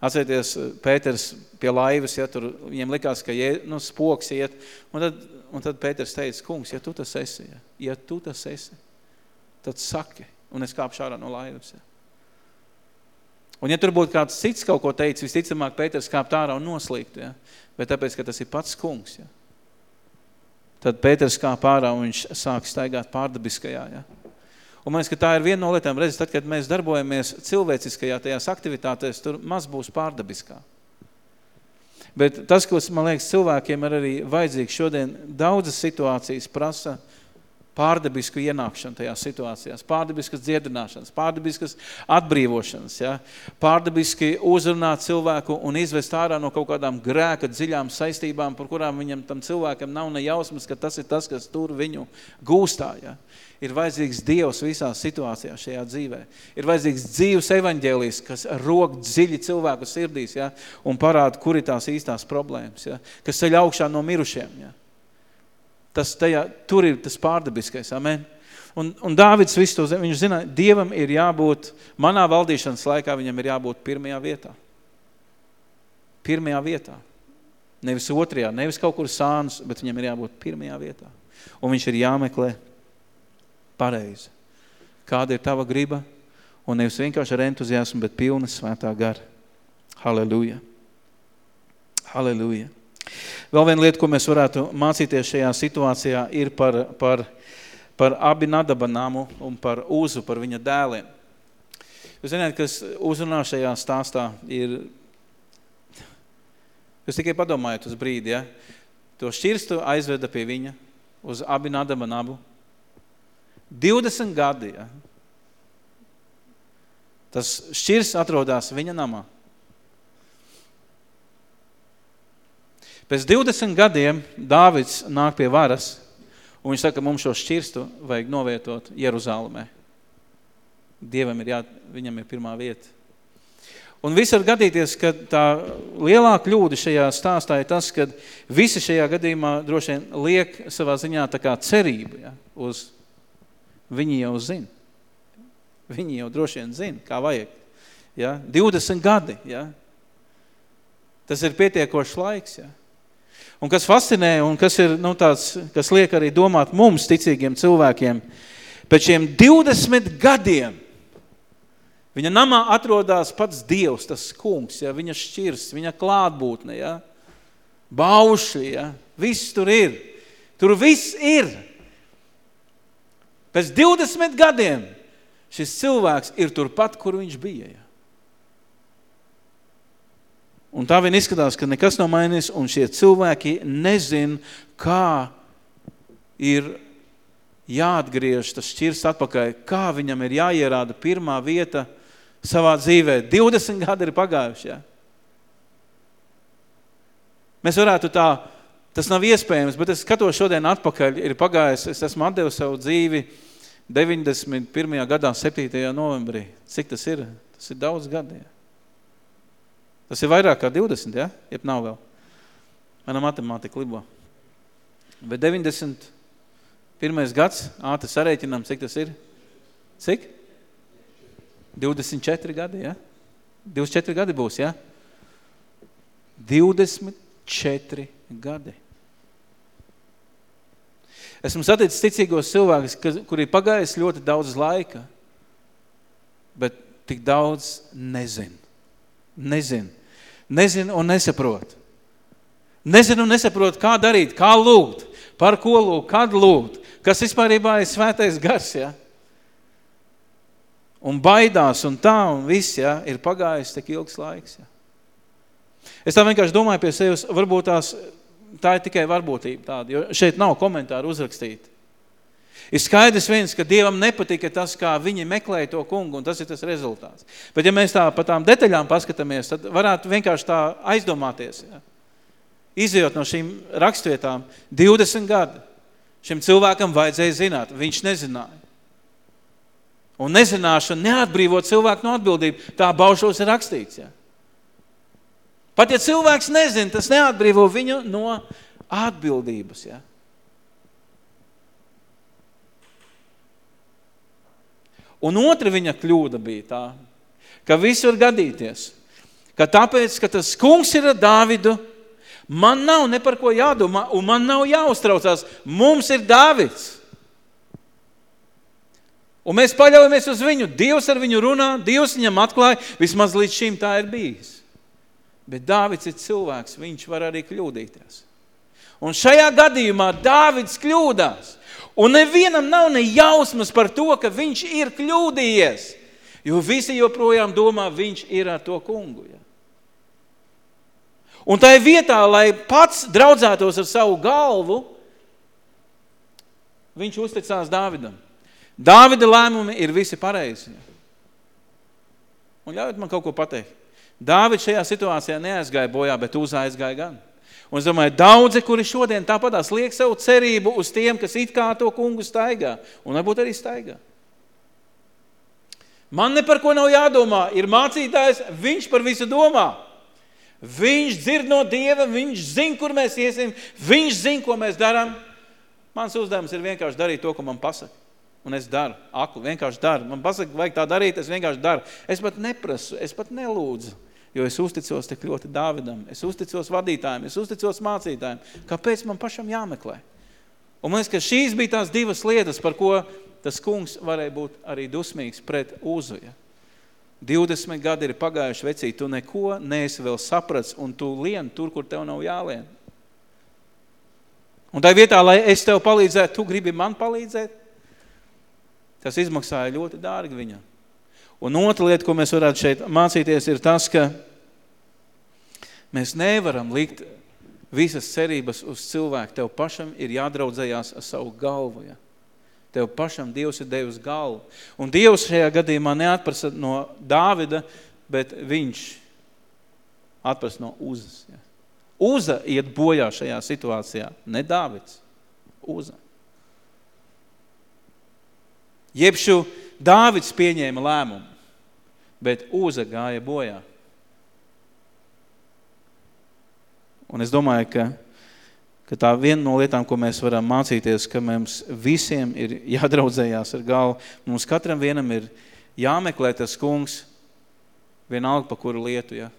Atcerieties, Pēters pie laivas, ja tur viņiem likās, ka je, nu, spoks iet, un tad, un tad Pēters teica, kungs, ja tu tas esi, ja, ja tu tas esi, tad saki, un es kāpšu ārā no laivas. Ja. Un ja tur būtu kāds cits kaut ko teicis, visticamāk Pēters kāpt ārā un noslīgt, ja? bet tāpēc, ka tas ir pats kungs. Ja? Tad Pēters kāp ārā un viņš sāk staigāt pārdabiskajā. Ja? Un man liekas, ka tā ir viena no lietām, redzes, tad, kad mēs darbojamies cilvēciskajā tajās aktivitātēs, tur maz būs pārdabiskā. Bet tas, kas, man liekas, cilvēkiem ir arī vajadzīgs šodien, daudzas situācijas prasa uh, pārdabisku ienākšanu tajās situācijās, pārdabiskas dziedināšanas, pārdabiskas atbrīvošanas, ja? pārdabiski uzrunāt cilvēku un izvest ārā no kaut kādām grēka dziļām saistībām, par kurām viņam tam cilvēkam nav ne jausmas, ka tas ir tas, kas tur viņu gūstā. Ja? Ir vajadzīgs Dievs visās situācijās šajā dzīvē. Ir vajadzīgs dzīves evaņģēlijs, kas rok dziļi cilvēku sirdīs ja? un parāda, kur ir tās īstās problēmas, ja? kas ceļ augšā no mirušiem. Ja? Tas tajā, tur ir tas pārdabiskais, amen. Un, un Dāvids visu to viņš zina, Dievam ir jābūt, manā valdīšanas laikā viņam ir jābūt pirmajā vietā. Pirmajā vietā. Nevis otrajā, nevis kaut kur sānus, bet viņam ir jābūt pirmajā vietā. Un viņš ir jāmeklē pareizi. Kāda ir tava griba? Un nevis vienkārši ar entuziasmu, bet pilna svētā gara. Halleluja. Halleluja. Vēl viena lieta, ko mēs varētu mācīties šajā situācijā, ir par, par, par abi Nadaba namu un par Uzu, par viņa dēliem. Jūs zināt, kas uzrunā šajā stāstā ir, jūs tikai padomājat uz brīdi, ja? To šķirstu aizveda pie viņa uz abi Nadaba nabu. 20 gadi, ja? Tas šķirs atrodās viņa namā. Pēc 20 gadiem Dāvids nāk pie varas, un viņš saka, mums šo šķirstu vajag novietot Jeruzālēmē. Dievam ir jā, viņam ir pirmā vieta. Un viss var gadīties, ka tā lielā kļūda šajā stāstā ir tas, ka visi šajā gadījumā droši vien liek savā ziņā tā kā cerību ja, uz viņi jau zina. Viņi jau droši vien zina, kā vajag. Ja? 20 gadi. Ja? Tas ir pietiekošs laiks. Ja? Un kas fascinē un kas, ir, nu, tāds, kas liek arī domāt mums, ticīgiem cilvēkiem, pēc šiem 20 gadiem Viņa namā atrodās pats Dievs, tas kungs, ja, viņa šķirs, viņa klātbūtne, ja, baušļi, ja, viss tur ir. Tur viss ir. Pēc 20 gadiem šis cilvēks ir turpat, kur viņš bija. Ja. Un tā vien izskatās, ka nekas nav mainījies, un šie cilvēki nezin, kā ir jāatgriež tas šķirs atpakaļ, kā viņam ir jāierāda pirmā vieta – savā dzīvē. 20 gadi ir pagājuši, ja? Mēs varētu tā, tas nav iespējams, bet es skatos šodien atpakaļ, ir pagājis, es esmu atdevis savu dzīvi 91. gadā, 7. novembrī. Cik tas ir? Tas ir daudz gadi, ja? Tas ir vairāk kā 20, ja? Jeb nav vēl. Mana matemātika libo. Bet 91. gads, ātri sarēķinām, cik tas ir? Cik? 24 gadi, ja? 24 gadi būs, ja? 24 gadi. Esmu saticis ticīgos cilvēkus, kuri pagājis ļoti daudz laika, bet tik daudz nezin. Nezin. Nezin un nesaprot. Nezin un nesaprot, kā darīt, kā lūgt, par ko lūgt, kad lūgt, kas vispārībā ir svētais gars, ja? un baidās un tā un viss, ja, ir pagājis tik ilgs laiks. Ja. Es tā vienkārši domāju pie sevis, varbūt tās, tā ir tikai varbūtība tāda, jo šeit nav komentāru uzrakstīti. Ir skaidrs viens, ka Dievam nepatika tas, kā viņi meklēja to kungu, un tas ir tas rezultāts. Bet ja mēs tā pa tām detaļām paskatāmies, tad varētu vienkārši tā aizdomāties. Ja. Izejot no šīm rakstvietām 20 gadi, šim cilvēkam vajadzēja zināt, viņš nezināja. Un nezināšana neatbrīvo cilvēku no atbildību. Tā baušos ir rakstīts. Ja? Pat ja cilvēks nezina, tas neatbrīvo viņu no atbildības. Ja? Un otra viņa kļūda bija tā, ka viss var gadīties. Ka tāpēc, ka tas kungs ir ar Dāvidu, man nav ne par ko jādomā un man nav jāuztraucās. Mums ir Dāvids. Un mēs paļaujamies uz viņu. Dievs ar viņu runā, Dievs viņam atklāja, vismaz līdz šim tā ir bijis. Bet Dāvids ir cilvēks, viņš var arī kļūdīties. Un šajā gadījumā Dāvids kļūdās. Un nevienam nav ne jausmas par to, ka viņš ir kļūdījies. Jo visi joprojām domā, viņš ir ar to kungu. Ja? Un tā ir vietā, lai pats draudzētos ar savu galvu, viņš uzticās Dāvidam. Dāvida lēmumi ir visi pareizi. Un ļaujiet man kaut ko pateikt. Dāvids šajā situācijā neaizgāja bojā, bet uzaizgāja gan. Un es domāju, daudzi, kuri šodien tāpatās liek savu cerību uz tiem, kas it kā to kungu staigā, un varbūt arī staigā. Man ne par ko nav jādomā, ir mācītājs, viņš par visu domā. Viņš dzird no Dieva, viņš zina, kur mēs iesim, viņš zina, ko mēs darām. Mans uzdevums ir vienkārši darīt to, ko man pasaka. Un es daru, aklu, vienkārši daru. Man pasaka, vajag tā darīt, es vienkārši daru. Es pat neprasu, es pat nelūdzu, jo es uzticos tik ļoti Dāvidam. Es uzticos vadītājiem, es uzticos mācītājiem. Kāpēc man pašam jāmeklē? Un man liekas, ka šīs bija tās divas lietas, par ko tas kungs varēja būt arī dusmīgs pret Uzu. Ja? 20 gadi ir pagājuši vecī, tu neko neesi vēl saprats, un tu lien tur, kur tev nav jālien. Un tā vietā, lai es tev palīdzētu, tu gribi man palīdzēt, Tas izmaksāja ļoti dārgi viņam. Un otra lieta, ko mēs varētu šeit mācīties, ir tas, ka mēs nevaram likt visas cerības uz cilvēku. Tev pašam ir jādraudzējās ar savu galvu. Ja? Tev pašam Dievs ir devis galvu. Un Dievs šajā gadījumā neatprasa no Dāvida, bet viņš atprasa no Uzas. Ja? Uza iet bojā šajā situācijā, ne Dāvids. Uza. Jebšu Dāvids pieņēma lēmumu, bet Uza gāja bojā. Un es domāju, ka, ka tā viena no lietām, ko mēs varam mācīties, ka mums visiem ir jādraudzējās ar galvu, mums katram vienam ir jāmeklē tas kungs vienalga pa kuru lietu, ja.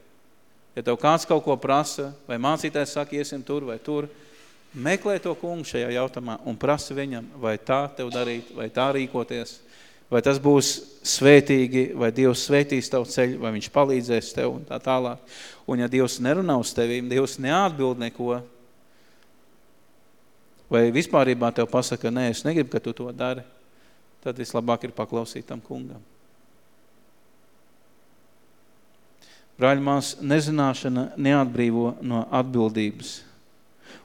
Ja tev kāds kaut ko prasa, vai mācītājs saka, iesim tur vai tur, meklē to kungu šajā jautājumā un prasa viņam, vai tā tev darīt, vai tā rīkoties – vai tas būs svētīgi, vai Dievs svētīs tavu ceļu, vai viņš palīdzēs tev un tā tālāk. Un ja Dievs nerunā uz tevīm, Dievs neatbild neko, vai vispārībā tev pasaka, nē, es negribu, ka tu to dari, tad vislabāk ir paklausīt tam kungam. Brāļmās, nezināšana neatbrīvo no atbildības,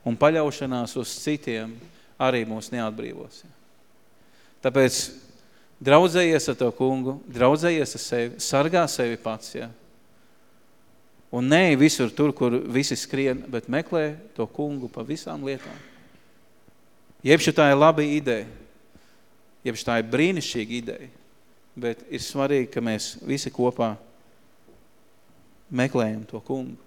un paļaušanās uz citiem arī mūs neatbrīvos. Tāpēc draudzējies ar to kungu, draudzējies ar sevi, sargā sevi pats, ja? un ne visur tur, kur visi skrien, bet meklē to kungu pa visām lietām. Jebši tā ir laba ideja, jebši tā ir brīnišķīga ideja, bet ir svarīgi, ka mēs visi kopā meklējam to kungu.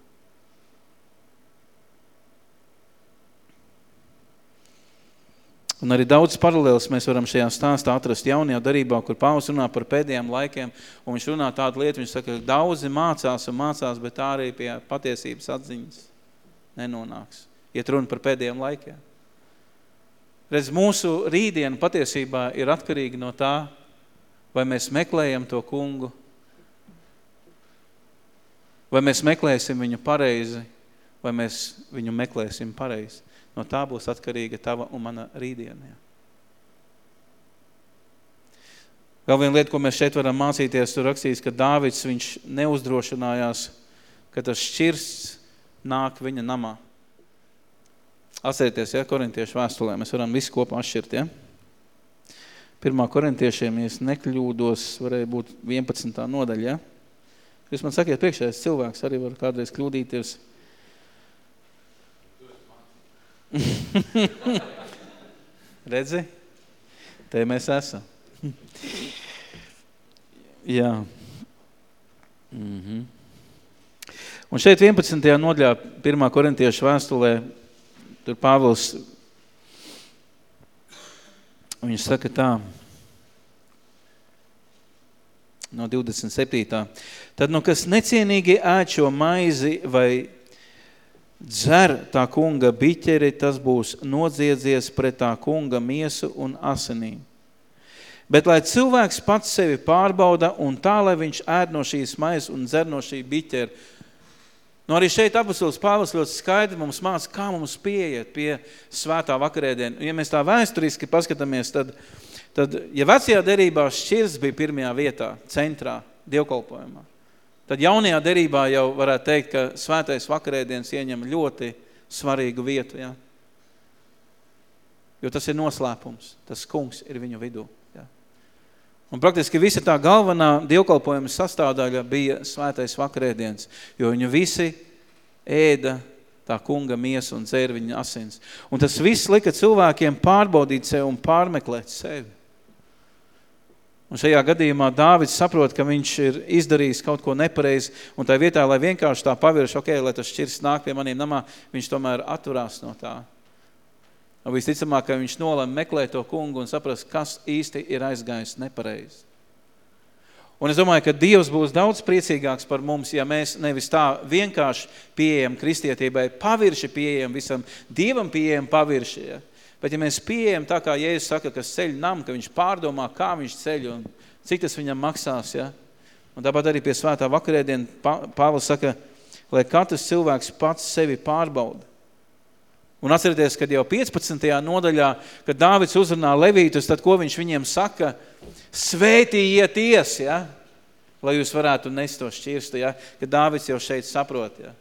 Un arī daudz paralēlis mēs varam šajā stāstā atrast jaunajā darībā, kur Pāvils runā par pēdējiem laikiem, un viņš runā tādu lietu, viņš saka, ka daudzi mācās un mācās, bet tā arī pie patiesības atziņas nenonāks. Iet runa par pēdējiem laikiem. Redz, mūsu rītdiena patiesībā ir atkarīga no tā, vai mēs meklējam to kungu Vai mēs meklēsim viņu pareizi, vai mēs viņu meklēsim pareizi. No tā būs atkarīga tava un mana rītdiena. Vēl viena lieta, ko mēs šeit varam mācīties, tur rakstīs, ka Dāvids viņš neuzdrošinājās, ka tas šķirsts nāk viņa namā. Atcerieties, ja, korintiešu vēstulē, mēs varam visu kopā atšķirt, ja? Pirmā korintiešiem, ja es nekļūdos, varēja būt 11. nodaļa, ja? Jūs man sakiet, priekšējais cilvēks arī var kādreiz kļūdīties. Redzi? Te mēs esam. Jā. Mm -hmm. Un šeit 11. nodaļā 1. korintiešu vēstulē tur Pāvils viņš saka tā no 27. Tad, nu, kas necienīgi ēd šo maizi vai dzer tā kunga biķeri, tas būs nodziedzies pret tā kunga miesu un asinīm. Bet lai cilvēks pats sevi pārbauda un tā, lai viņš ēd no šīs maizes un dzer no šī biķera, Nu, arī šeit apustulis Pāvils ļoti skaidri mums māca, kā mums pieiet pie svētā vakarēdiena. Ja mēs tā vēsturiski paskatāmies, tad Tad, ja vecajā derībā šķirs bija pirmajā vietā, centrā, dievkalpojumā, tad jaunajā derībā jau varētu teikt, ka svētais vakarēdienas ieņem ļoti svarīgu vietu. Ja? Jo tas ir noslēpums, tas kungs ir viņu vidū. Ja? Un praktiski visa tā galvenā dievkalpojuma sastāvdaļa bija svētais vakarēdienas, jo viņu visi ēda tā kunga miesa un dzēra viņa asins. Un tas viss lika cilvēkiem pārbaudīt sevi un pārmeklēt sevi. Un šajā gadījumā Dāvids saprot, ka viņš ir izdarījis kaut ko nepareizi, un tā vietā, lai vienkārši tā pavirš, ok, lai tas šķirs nāk pie maniem namā, viņš tomēr atturās no tā. Un visticamāk, ka viņš nolem meklēt to kungu un saprast, kas īsti ir aizgājis nepareizi. Un es domāju, ka Dievs būs daudz priecīgāks par mums, ja mēs nevis tā vienkārši pieejam kristietībai, pavirši pieejam visam, Dievam pieejam pavirši, ja? Bet ja mēs pieejam tā, kā Jēzus saka, kas ceļ nam, ka viņš pārdomā, kā viņš ceļ un cik tas viņam maksās, ja? Un tāpat arī pie svētā vakarēdien Pāvils saka, lai katrs cilvēks pats sevi pārbauda. Un atcerieties, kad jau 15. nodaļā, kad Dāvids uzrunā levītus, tad ko viņš viņiem saka? Svētījieties, ja? lai jūs varētu nest to šķirstu, ja? kad Dāvids jau šeit saprot. Ja?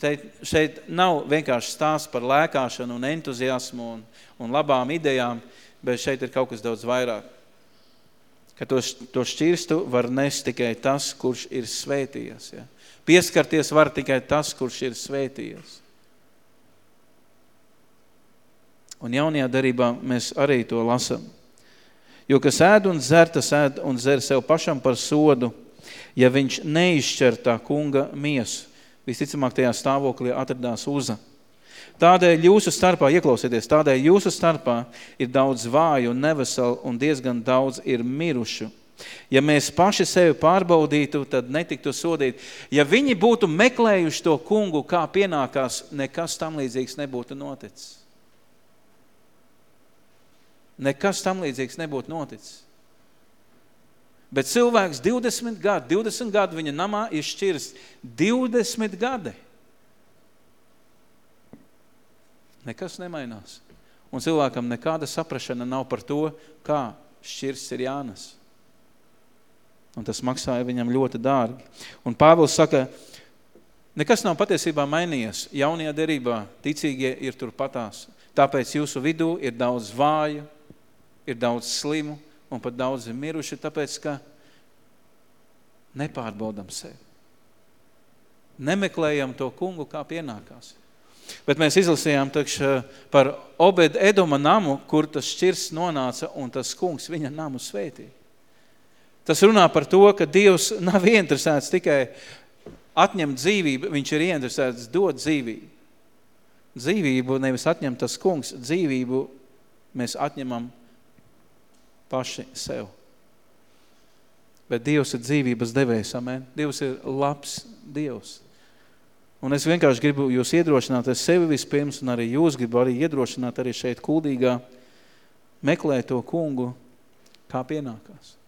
Šeit, šeit nav vienkārši stāsts par lēkāšanu un entuziasmu un, un labām idejām, bet šeit ir kaut kas daudz vairāk. Ka to, to šķirstu var nest tikai tas, kurš ir svētījies. Ja? Pieskarties var tikai tas, kurš ir svētījies. Un jaunajā darībā mēs arī to lasam. Jo kas ēd un zer, tas ēd un zer sev pašam par sodu, ja viņš neizšķer tā kunga miesu Visticamāk tajā stāvoklī atradās Uza. Tādēļ jūsu starpā, ieklausieties, tādēļ jūsu starpā ir daudz vāju un neveselu un diezgan daudz ir mirušu. Ja mēs paši sevi pārbaudītu, tad netiktu sodīt. Ja viņi būtu meklējuši to kungu, kā pienākās, nekas tam līdzīgs nebūtu noticis. Nekas tam līdzīgs nebūtu noticis. Bet cilvēks 20 gadu, 20 gadu viņa namā ir šķirs. 20 gadi. Nekas nemainās. Un cilvēkam nekāda saprašana nav par to, kā šķirs ir jānes. Un tas maksāja viņam ļoti dārgi. Un Pāvils saka, nekas nav patiesībā mainījies. Jaunajā derībā ticīgie ir tur patās. Tāpēc jūsu vidū ir daudz vāju, ir daudz slimu un pat daudz ir miruši, tāpēc, ka nepārbaudam sevi. Nemeklējam to kungu, kā pienākās. Bet mēs izlasījām takš, par Obed Edoma namu, kur tas šķirs nonāca un tas kungs viņa namu svētīja. Tas runā par to, ka Dievs nav ieinteresēts tikai atņemt dzīvību, viņš ir ieinteresēts dot dzīvību. Dzīvību nevis atņemt tas kungs, dzīvību mēs atņemam paši sev. Bet Dievs ir dzīvības devējs, amen. Dievs ir labs Dievs. Un es vienkārši gribu jūs iedrošināt, es sevi vispirms, un arī jūs gribu arī iedrošināt arī šeit kuldīgā, meklēt to kungu, kā pienākās.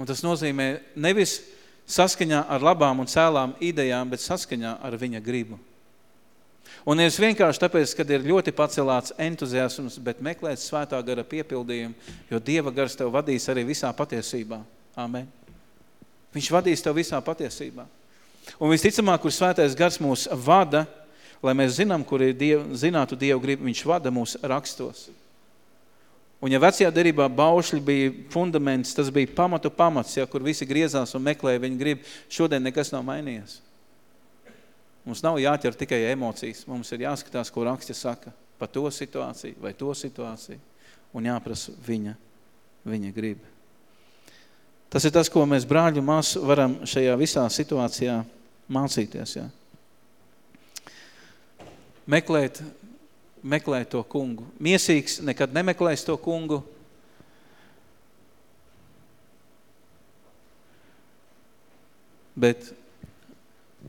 Un tas nozīmē nevis saskaņā ar labām un cēlām idejām, bet saskaņā ar viņa gribu. Un nevis vienkārši tāpēc, kad ir ļoti pacelāts entuziasms, bet meklēt svētā gara piepildījumu, jo Dieva gars tev vadīs arī visā patiesībā. Amen. Viņš vadīs tev visā patiesībā. Un visticamāk, kur svētais gars mūs vada, lai mēs zinām, kur ir diev, zinātu Dievu gribu, viņš vada mūs rakstos. Un ja vecajā derībā baušļi bija fundaments, tas bija pamatu pamats, ja, kur visi griezās un meklēja viņa grib, šodien nekas nav mainījies. Mums nav jāķer tikai emocijas, mums ir jāskatās, ko raksti saka par to situāciju vai to situāciju un jāprasa viņa, viņa grib. Tas ir tas, ko mēs brāļu mās varam šajā visā situācijā mācīties. Ja? Meklēt, meklēt to kungu. Miesīgs nekad nemeklēs to kungu. Bet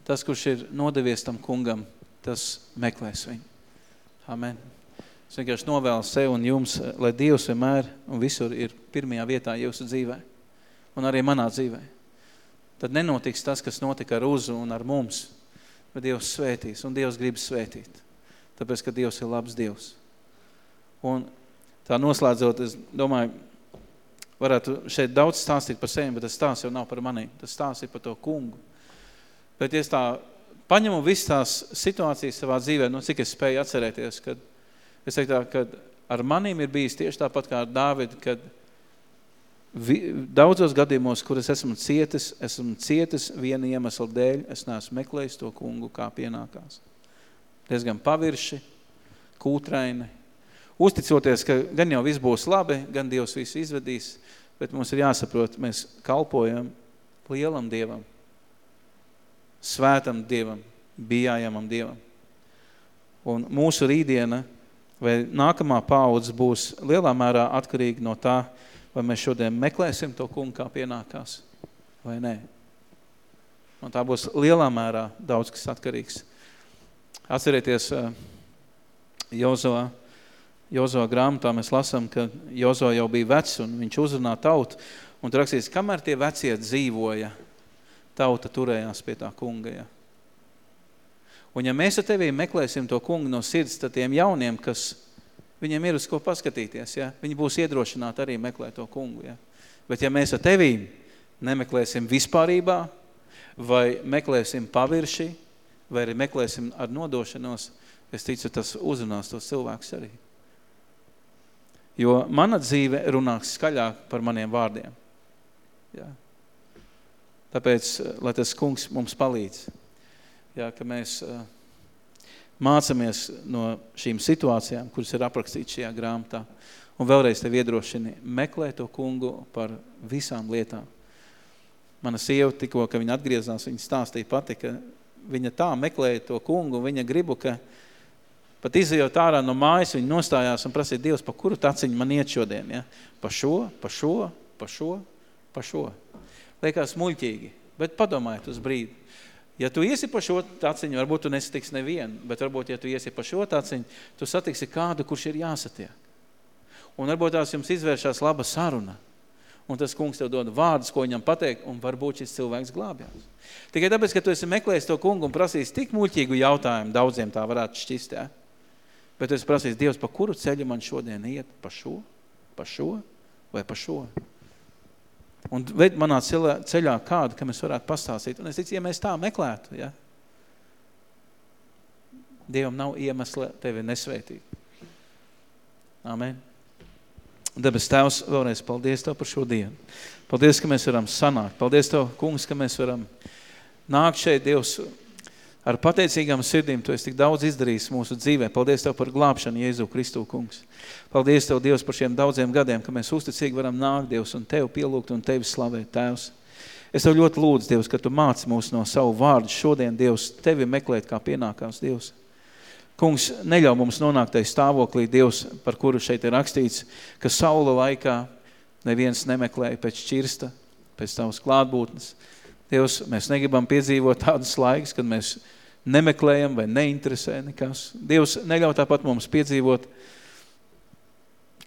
tas, kurš ir nodevies tam kungam, tas meklēs viņu. Amen. Es vienkārši novēlu sev un jums, lai Dievs vienmēr un visur ir pirmajā vietā jūsu dzīvē un arī manā dzīvē. Tad nenotiks tas, kas notika ar Uzu un ar mums, bet Dievs svētīs, un Dievs grib svētīt, tāpēc, ka Dievs ir labs Dievs. Un tā noslēdzot, es domāju, varētu šeit daudz stāstīt par sevi, bet tas stāsts jau nav par manī, tas stāsts ir par to kungu. Bet es tā paņemu visas tās situācijas savā dzīvē, nu cik es spēju atcerēties, kad es teiktu tā, kad ar manīm ir bijis tieši tāpat kā ar Dāvidu, kad Vi, daudzos gadījumos, kur es esmu cietis, esmu cietis viena iemesla dēļ, es neesmu meklējis to kungu, kā pienākās. Diezgan pavirši, kūtraini, uzticoties, ka gan jau viss būs labi, gan Dievs visu izvedīs, bet mums ir jāsaprot, mēs kalpojam lielam Dievam, svētam Dievam, bijājamam Dievam. Un mūsu rītdiena vai nākamā paudze būs lielā mērā atkarīga no tā, vai mēs šodien meklēsim to kungu kā pienākās, vai nē. Un tā būs lielā mērā daudz kas atkarīgs. Atcerieties, eh, Jozo, Jozo grāmatā mēs lasām, ka Jozo jau bija vecs un viņš uzrunā tautu. Un tur rakstīts, kamēr tie vecie dzīvoja, tauta turējās pie tā kunga. Ja. Un ja mēs ar tevī meklēsim to kungu no sirds, tad tiem jauniem, kas Viņiem ir uz ko paskatīties, ja? Viņi būs iedrošināti arī meklēt to kungu, ja? Bet ja mēs ar tevīm nemeklēsim vispārībā, vai meklēsim pavirši, vai arī meklēsim ar nodošanos, es ticu, tas uzrunās tos cilvēkus arī. Jo mana dzīve runāks skaļāk par maniem vārdiem. Ja? Tāpēc, lai tas kungs mums palīdz, ja, ka mēs uh, mācamies no šīm situācijām, kuras ir aprakstīts šajā grāmatā. Un vēlreiz tev iedrošini, meklē to kungu par visām lietām. Mana sieva tikko, ka viņa atgriezās, viņa stāstīja pati, ka viņa tā meklēja to kungu, viņa gribu, ka pat izejot ārā no mājas, viņa nostājās un prasīja Dievs, pa kuru taciņu man iet šodien, ja? Pa šo, pa šo, pa šo, pa šo. Liekas muļķīgi, bet padomājiet uz brīdi. Ja tu iesi pa šo taciņu, varbūt tu nesatiks nevienu, bet varbūt, ja tu iesi pa šo taciņu, tu satiksi kādu, kurš ir jāsatiek. Un varbūt tās jums izvēršās laba saruna. Un tas kungs tev dod vārdus, ko viņam pateikt, un varbūt šis cilvēks glābjās. Tikai tāpēc, ka tu esi meklējis to kungu un prasījis tik muļķīgu jautājumu, daudziem tā varētu šķist, ja? bet tu esi prasījis, Dievs, pa kuru ceļu man šodien iet? Pa šo? Pa šo? Vai pa šo? Un veid manā ceļā, kādu, kam es varētu pastāstīt. Un es ticu, ja mēs tā meklētu, ja? Dievam nav iemesla tevi nesvētīt. Amen. Debes Tēvs, vēlreiz paldies Tev par šo dienu. Paldies, ka mēs varam sanākt. Paldies Tev, kungs, ka mēs varam nākt šeit, Dievs, ar pateicīgām sirdīm. Tu esi tik daudz izdarījis mūsu dzīvē. Paldies Tev par glābšanu, Jēzu Kristu, kungs. Paldies Tev, Dievs, par šiem daudziem gadiem, ka mēs uzticīgi varam nākt, Dievs, un Tev pielūgt un Tevi slavēt, Tēvs. Es Tev ļoti lūdzu, Dievs, ka Tu māci mūs no savu vārdu šodien, Dievs, Tevi meklēt kā pienākās, Dievs. Kungs, neļauj mums nonākt tai stāvoklī, Dievs, par kuru šeit ir rakstīts, ka saula laikā neviens nemeklēja pēc čirsta, pēc tavas klātbūtnes. Dievs, mēs negribam piedzīvot tādas laikas, kad mēs nemeklējam vai neinteresē nekas. Dievs, neļauj tāpat mums piedzīvot,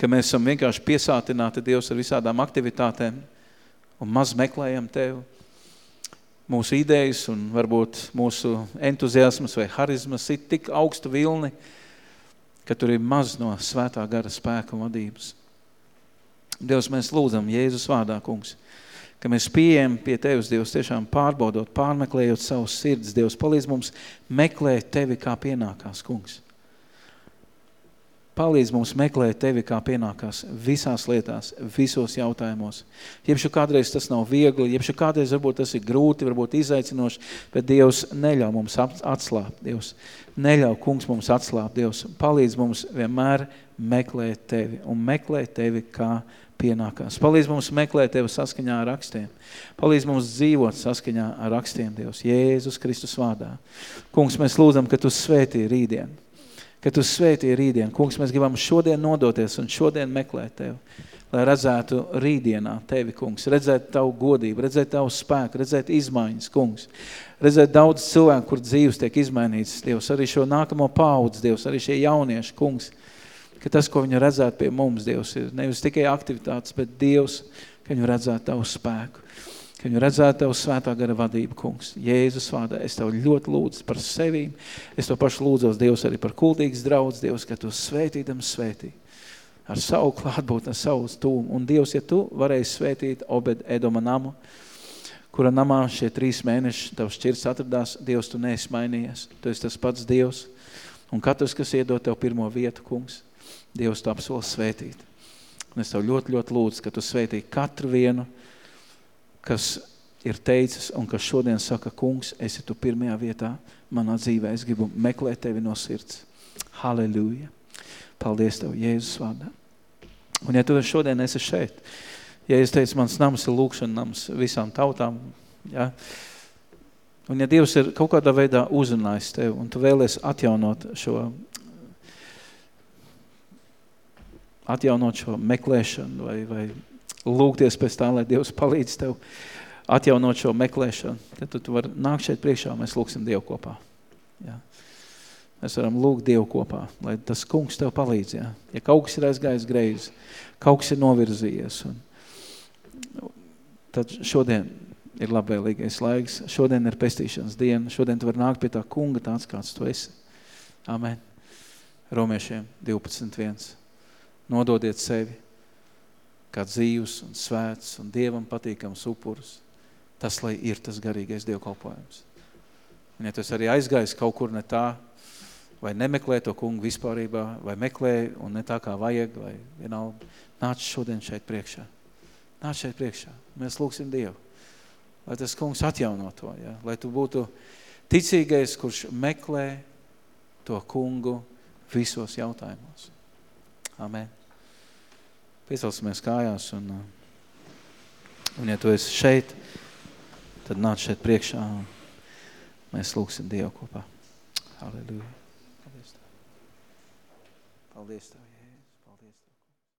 ka mēs esam vienkārši piesātināti, Dievs, ar visādām aktivitātēm un maz meklējam Tevi mūsu idejas un varbūt mūsu entuziasmas vai harizmas ir tik augstu vilni, ka tur ir maz no svētā gara spēka vadības. Dievs, mēs lūdzam Jēzus vārdā, kungs, ka mēs pieejam pie Tevis, Dievs, tiešām pārbaudot, pārmeklējot savus sirds. Dievs, palīdz mums meklēt Tevi kā pienākās, kungs. Palīdz mums meklēt tevi kā pienākās visās lietās, visos jautājumos. Jebšu kādreiz tas nav viegli, jebšu kādreiz varbūt tas ir grūti, varbūt izaicinoši, bet Dievs neļauj mums atslāpt, Dievs. Neļauj, kungs, mums atslāpt, Dievs. Palīdz mums vienmēr meklēt tevi un meklēt tevi kā pienākās. Palīdz mums meklēt tevi saskaņā ar rakstiem. Palīdz mums dzīvot saskaņā ar rakstiem, Dievs, Jēzus Kristus vārdā. Kungs, mēs lūdzam, ka tu svētī rītdienu ka tu svētī rītdien. Kungs, mēs gribam šodien nodoties un šodien meklēt Tevi, lai redzētu rītdienā Tevi, kungs, redzēt Tavu godību, redzēt Tavu spēku, redzēt izmaiņas, kungs, redzēt daudz cilvēku, kur dzīves tiek izmainīts, Dievs, arī šo nākamo paudz, Dievs, arī šie jaunieši, kungs, ka tas, ko viņi redzētu pie mums, Dievs, ir nevis tikai aktivitātes, bet Dievs, ka viņi redzētu Tavu spēku ka viņu redzētu Tev svētā gara vadību, kungs. Jēzus vārdā, es Tev ļoti lūdzu par sevīm. Es to pašu lūdzos, Dievs, arī par kultīgas draudz, Dievs, ka Tu svētīdam svētī ar savu klātbūt, ar savu stūmu. Un Dievs, ja Tu varēji svētīt Obed Edoma namu, kura namā šie trīs mēneši Tavs šķirs atradās, Dievs, Tu neesi mainījies. Tu esi tas pats Dievs. Un katrs, kas iedod Tev pirmo vietu, kungs, Dievs Tu apsoli svētīt. Un es Tev ļoti, ļoti lūdzu, ka Tu svētī katru vienu, kas ir teicis un kas šodien saka, kungs, esi tu pirmajā vietā manā dzīvē. Es gribu meklēt tevi no sirds. Halleluja. Paldies Tev, Jēzus vārdā. Un ja tu šodien esi šeit, ja es teicu, mans nams ir lūkšana nams visām tautām, ja, un ja Dievs ir kaut kādā veidā uzrunājis tev, un tu vēlies atjaunot šo, atjaunot šo meklēšanu vai, vai lūgties pēc tā, lai Dievs palīdz tev atjaunot šo meklēšanu. Tad tu, tu vari nākt šeit priekšā, mēs lūksim Dievu kopā. Jā. Mēs varam lūgt Dievu kopā, lai tas kungs tev palīdz. Jā. Ja kaut kas ir aizgājis greizi, kaut kas ir novirzījies, un, tad šodien ir labvēlīgais laiks, šodien ir pestīšanas diena, šodien tu vari nākt pie tā kunga tāds, kāds tu esi. Amen. Romiešiem 12.1. Nododiet sevi kā dzīvs un svēts un Dievam patīkams upurs, tas, lai ir tas garīgais dievkalpojums. Un ja tas arī aizgājis kaut kur ne tā, vai nemeklē to kungu vispārībā, vai meklē un ne tā kā vajag, vai vienalga, nāc šodien šeit priekšā. Nāc šeit priekšā. Mēs lūksim Dievu, lai tas kungs atjauno to, ja? lai tu būtu ticīgais, kurš meklē to kungu visos jautājumos. Amen. Piecelsimies kājās un, uh, un ja tu esi šeit, tad nāc šeit priekšā un mēs lūksim Dievu kopā. Halleluja. Paldies Tev. Paldies Tev.